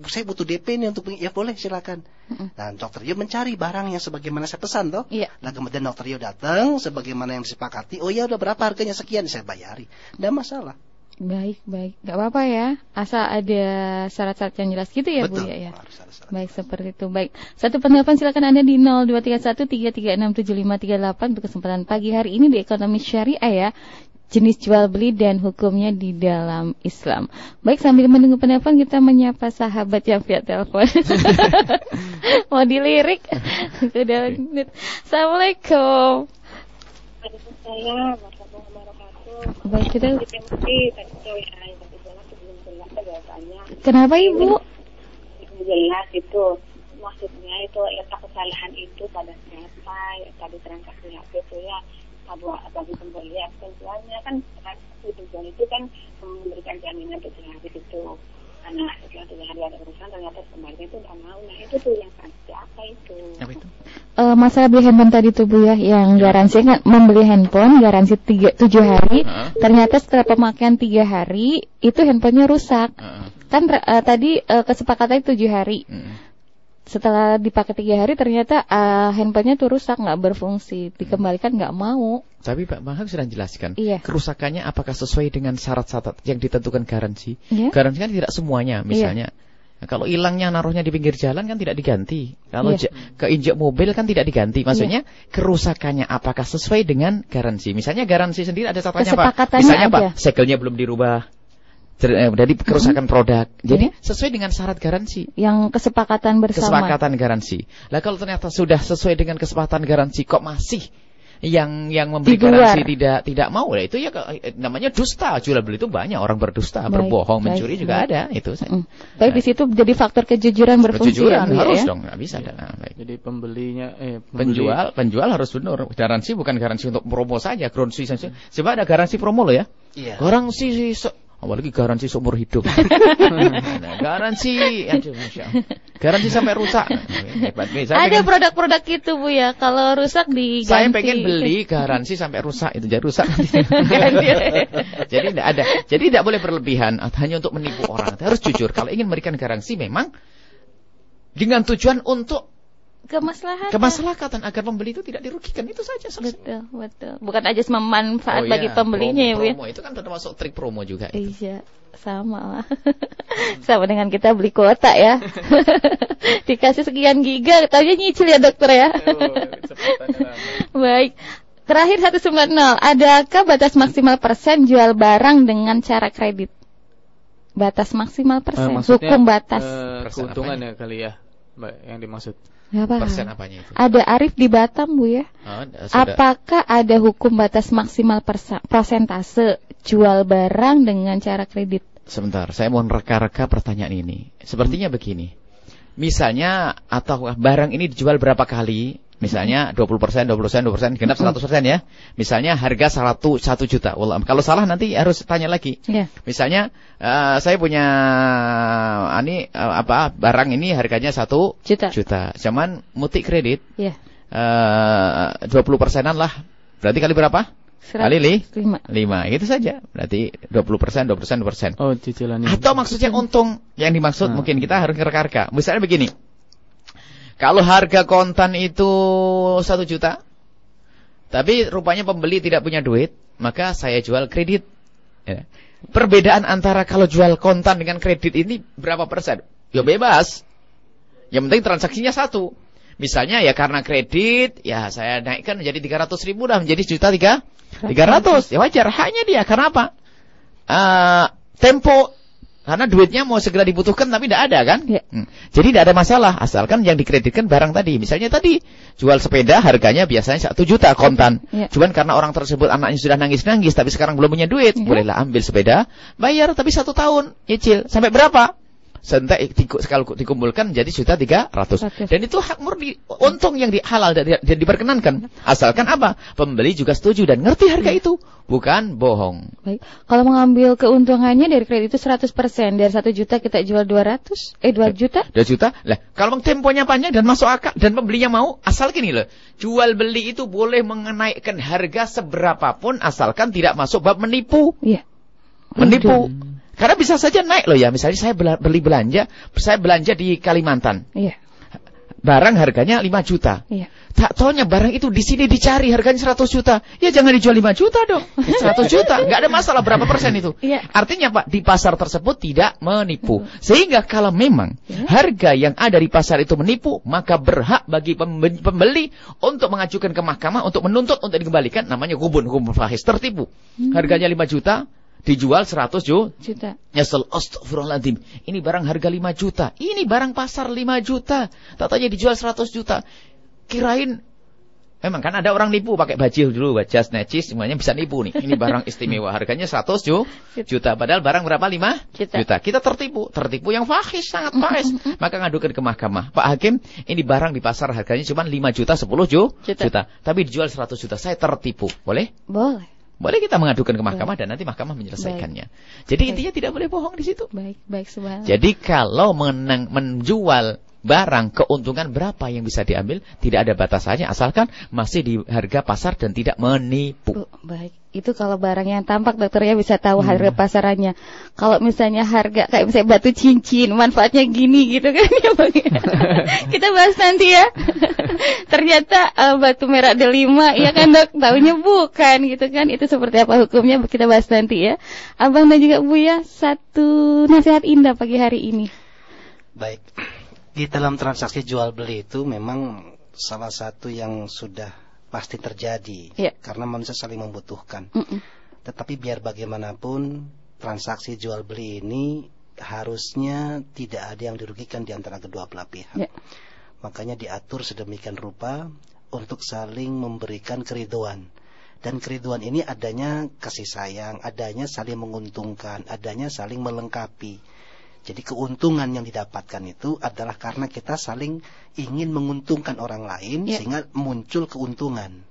Saya butuh DP ini untuk ya boleh silakan. Mm -hmm. Nah, dokter Yo mencari barang yang sebagaimana saya pesan toh. Yeah. Nah, kemudian dokter Yo datang sebagaimana yang disepakati. Oh ya udah berapa harganya sekian saya bayari. Tidak masalah. Baik, baik. Gak apa-apa ya. Asal ada syarat-syarat yang jelas gitu ya, Betul. Bu ya. ya. Baik, seperti itu. Baik. Satu penelpon silakan Anda di 02313367538 untuk kesempatan pagi hari ini di Ekonomi Syariah ya. Jenis jual beli dan hukumnya di dalam Islam. Baik, sambil menunggu penelpon kita menyapa sahabat yang via telepon. Mau dilirik? Sudah. Assalamualaikum. Baik kita. Kenapa ibu? Jelas itu maksudnya itu letak kesalahan itu pada siapa ya tadi transaksi HP itu ya bagi pembeli yang penjualnya kan si penjual itu kan memberikan jaminan tiga hari itu karena setelah tiga hari ada urusan ternyata kemarin itu udah mau. Nah itu tuh yang pasti apa itu? Apa itu? Uh, masalah beli handphone tadi tuh bu ya yang ya. garansi kan membeli handphone garansi tiga tujuh hari. Uh. ternyata setelah pemakaian tiga hari itu handphonenya rusak. Uh. kan uh, tadi uh, kesepakatan tujuh hari. Uh setelah dipakai tiga hari ternyata uh, handphonenya tuh rusak nggak berfungsi dikembalikan nggak mau tapi Pak Mahal sudah jelaskan iya. kerusakannya apakah sesuai dengan syarat-syarat yang ditentukan garansi yeah. garansi kan tidak semuanya misalnya yeah. Nah, kalau hilangnya naruhnya di pinggir jalan kan tidak diganti. Kalau yeah. keinjak mobil kan tidak diganti. Maksudnya yeah. kerusakannya apakah sesuai dengan garansi? Misalnya garansi sendiri ada catatannya Pak. Misalnya Pak, segelnya belum dirubah, jadi kerusakan produk. Jadi sesuai dengan syarat garansi. Yang kesepakatan bersama. Kesepakatan garansi. Lah kalau ternyata sudah sesuai dengan kesepakatan garansi kok masih yang yang memberi garansi tidak tidak mau lah itu ya eh, namanya dusta jual beli itu banyak orang berdusta baik, berbohong baik, mencuri baik. juga ada itu mm. baik di situ jadi faktor kejujuran berfungsi kejujuran ya, harus ya? dong nggak bisa ya. nah, baik. jadi pembelinya eh pembeli. penjual penjual harus benar garansi bukan garansi untuk promo saja garansi saja coba ada garansi promo lo ya Iya. Garansi Apalagi garansi seumur hidup. nah, garansi, aduh, masya Garansi sampai rusak. Hebat nih. Ada produk-produk itu bu ya, kalau rusak diganti. Saya pengen beli garansi sampai rusak itu jadi rusak. jadi tidak ada, jadi tidak boleh berlebihan hanya untuk menipu orang. Harus jujur. Kalau ingin memberikan garansi memang dengan tujuan untuk kemaslahatan. Kemaslahatan agar pembeli itu tidak dirugikan itu saja. Selesai. Betul, betul. Bukan aja manfaat oh, bagi iya. pembelinya promo, ya, Promo itu kan termasuk trik promo juga. Itu. Iya, sama lah. sama dengan kita beli kuota ya. Dikasih sekian giga, tanya nyicil ya dokter ya. Oh, Baik. Terakhir 190, adakah batas maksimal persen jual barang dengan cara kredit? Batas maksimal persen, uh, hukum batas. Uh, keuntungan ya kali ya, Mbak, yang dimaksud. Apa? Persen apanya itu? Ada Arif di Batam Bu ya. Oh, Apakah ada hukum batas maksimal persentase jual barang dengan cara kredit? Sebentar, saya mau reka-reka pertanyaan ini. Sepertinya begini. Misalnya atau barang ini dijual berapa kali? Misalnya 20%, 20%, 20%, genap 100% ya. Misalnya harga 1 1 juta. Wallah, kalau salah nanti harus tanya lagi. Yeah. Misalnya uh, saya punya ini uh, apa barang ini harganya 1 juta. juta. Cuman mutik kredit. Yeah. Uh, 20 persenan lah. Berarti kali berapa? Kali li? 5. 5. Itu saja. Berarti 20%, 20%, 20%. Oh, cicilan Atau maksudnya untung yang dimaksud nah. mungkin kita harus ngereka-reka. Misalnya begini. Kalau harga kontan itu satu juta, tapi rupanya pembeli tidak punya duit, maka saya jual kredit. Ya. Perbedaan antara kalau jual kontan dengan kredit ini berapa persen? Ya bebas. Yang penting transaksinya satu. Misalnya ya karena kredit, ya saya naikkan menjadi 300 ribu dah menjadi juta tiga, 300. Ya wajar, hanya dia. Karena apa? Uh, tempo karena duitnya mau segera dibutuhkan tapi tidak ada kan? Ya. Hmm. Jadi tidak ada masalah asalkan yang dikreditkan barang tadi. Misalnya tadi jual sepeda harganya biasanya satu juta kontan. Ya. Cuman karena orang tersebut anaknya sudah nangis-nangis tapi sekarang belum punya duit, ya. bolehlah ambil sepeda, bayar tapi satu tahun nyicil. Sampai berapa? Sentak dikumpulkan jadi juta tiga ratus. Dan itu hak murni untung yang di, halal dan, dan diperkenankan. Asalkan apa? Pembeli juga setuju dan ngerti harga hmm. itu. Bukan bohong. Baik. Kalau mengambil keuntungannya dari kredit itu 100% dari satu juta kita jual 200 eh 2 juta? 2 juta? Lah kalau temponya panjang dan masuk akal dan pembelinya mau asal gini loh. Jual beli itu boleh mengenaikan harga seberapapun asalkan tidak masuk bab menipu. Iya. Menipu karena bisa saja naik loh ya. Misalnya saya beli belanja, saya belanja di Kalimantan. Iya. Barang harganya 5 juta. Iya. Tak taunya barang itu di sini dicari harganya 100 juta. Ya jangan dijual 5 juta dong. 100 juta. Nggak ada masalah berapa persen itu. Iya. Artinya Pak, di pasar tersebut tidak menipu. Sehingga kalau memang iya. harga yang ada di pasar itu menipu, maka berhak bagi pembeli untuk mengajukan ke mahkamah untuk menuntut untuk dikembalikan. Namanya gubun, gubun fahis. Tertipu. Hmm. Harganya 5 juta, dijual 100 juta. Nyesel, astagfirullahaladzim. Ini barang harga 5 juta. Ini barang pasar 5 juta. Tatanya dijual 100 juta. Kirain Memang kan ada orang nipu pakai baju dulu, jas necis semuanya bisa nipu nih. Ini barang istimewa, harganya 100 juta. Padahal barang berapa? 5 juta. juta. Kita tertipu, tertipu yang fahis, sangat fahis. Maka ngadukan ke mahkamah. Pak Hakim, ini barang di pasar harganya cuma 5 juta, 10 juta. juta. Tapi dijual 100 juta. Saya tertipu. Boleh? Boleh. Boleh kita mengadukan ke mahkamah baik. dan nanti mahkamah menyelesaikannya. Baik. Jadi baik. intinya tidak boleh bohong di situ. Baik, baik Jadi kalau menang, menjual barang keuntungan berapa yang bisa diambil tidak ada batasannya asalkan masih di harga pasar dan tidak menipu. Oh, baik. Itu kalau barang yang tampak dokter ya bisa tahu hmm. harga pasarannya. Kalau misalnya harga kayak misalnya batu cincin manfaatnya gini gitu kan ya Bang. Ya? Kita bahas nanti ya. Ternyata uh, batu merah delima ya kan Dok, tahunya bukan gitu kan. Itu seperti apa hukumnya kita bahas nanti ya. Abang dan juga Bu ya satu nasihat indah pagi hari ini. Baik di dalam transaksi jual beli itu memang salah satu yang sudah pasti terjadi yeah. karena manusia saling membutuhkan. Mm -mm. Tetapi biar bagaimanapun transaksi jual beli ini harusnya tidak ada yang dirugikan di antara kedua belah pihak. Yeah. Makanya diatur sedemikian rupa untuk saling memberikan keriduan. Dan keriduan ini adanya kasih sayang, adanya saling menguntungkan, adanya saling melengkapi. Jadi keuntungan yang didapatkan itu adalah karena kita saling ingin menguntungkan orang lain yeah. sehingga muncul keuntungan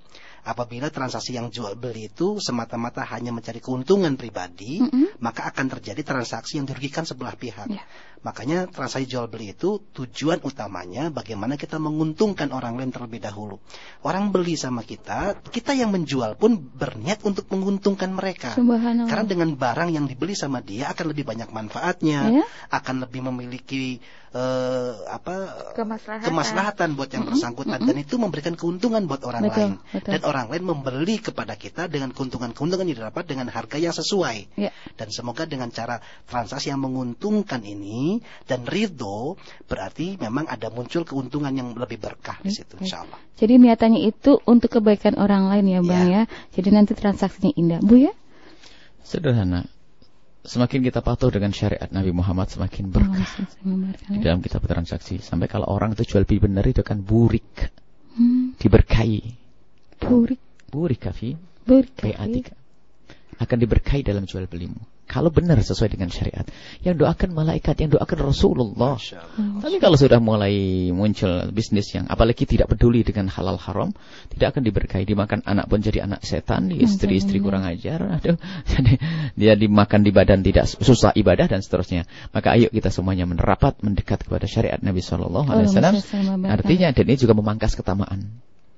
apabila transaksi yang jual beli itu semata-mata hanya mencari keuntungan pribadi, mm -hmm. maka akan terjadi transaksi yang dirugikan sebelah pihak. Yeah. Makanya transaksi jual beli itu tujuan utamanya bagaimana kita menguntungkan orang lain terlebih dahulu. Orang beli sama kita, kita yang menjual pun berniat untuk menguntungkan mereka. Karena dengan barang yang dibeli sama dia akan lebih banyak manfaatnya, yeah. akan lebih memiliki uh, apa kemaslahatan. kemaslahatan buat yang bersangkutan mm -hmm. dan itu memberikan keuntungan buat orang betul, lain betul. dan orang lain membeli kepada kita dengan keuntungan-keuntungan yang didapat dengan harga yang sesuai yeah. dan semoga dengan cara transaksi yang menguntungkan ini dan ridho berarti memang ada muncul keuntungan yang lebih berkah di situ insya Allah jadi niatannya itu untuk kebaikan orang lain ya bang yeah. ya. Jadi nanti transaksinya indah. Bu ya? Sederhana. Semakin kita patuh dengan syariat Nabi Muhammad semakin berkah. Di dalam kita transaksi. Sampai kalau orang itu jual beli benar itu kan burik. Hmm. diberkahi. Burik. Burik kafi. Burik kafi. Akan diberkahi dalam jual belimu kalau benar sesuai dengan syariat. Yang doakan malaikat, yang doakan Rasulullah. Tapi kalau sudah mulai muncul bisnis yang apalagi tidak peduli dengan halal haram, tidak akan diberkahi. Dimakan anak pun jadi anak setan, istri-istri kurang ajar. Aduh, jadi dia dimakan di badan tidak susah ibadah dan seterusnya. Maka ayo kita semuanya menerapat mendekat kepada syariat Nabi Shallallahu Alaihi Wasallam. Artinya dan ini juga memangkas ketamaan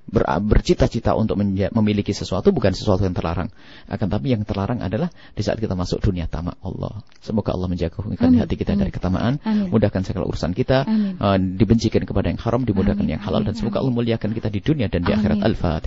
ber, bercita-cita untuk memiliki sesuatu bukan sesuatu yang terlarang. Akan tapi yang terlarang adalah di saat kita masuk dunia tamak Allah. Semoga Allah menjaga hati kita Amin. dari ketamaan, Amin. mudahkan segala urusan kita, uh, dibencikan kepada yang haram, dimudahkan Amin. yang halal dan semoga Allah muliakan kita di dunia dan di akhirat. Al-Fatihah.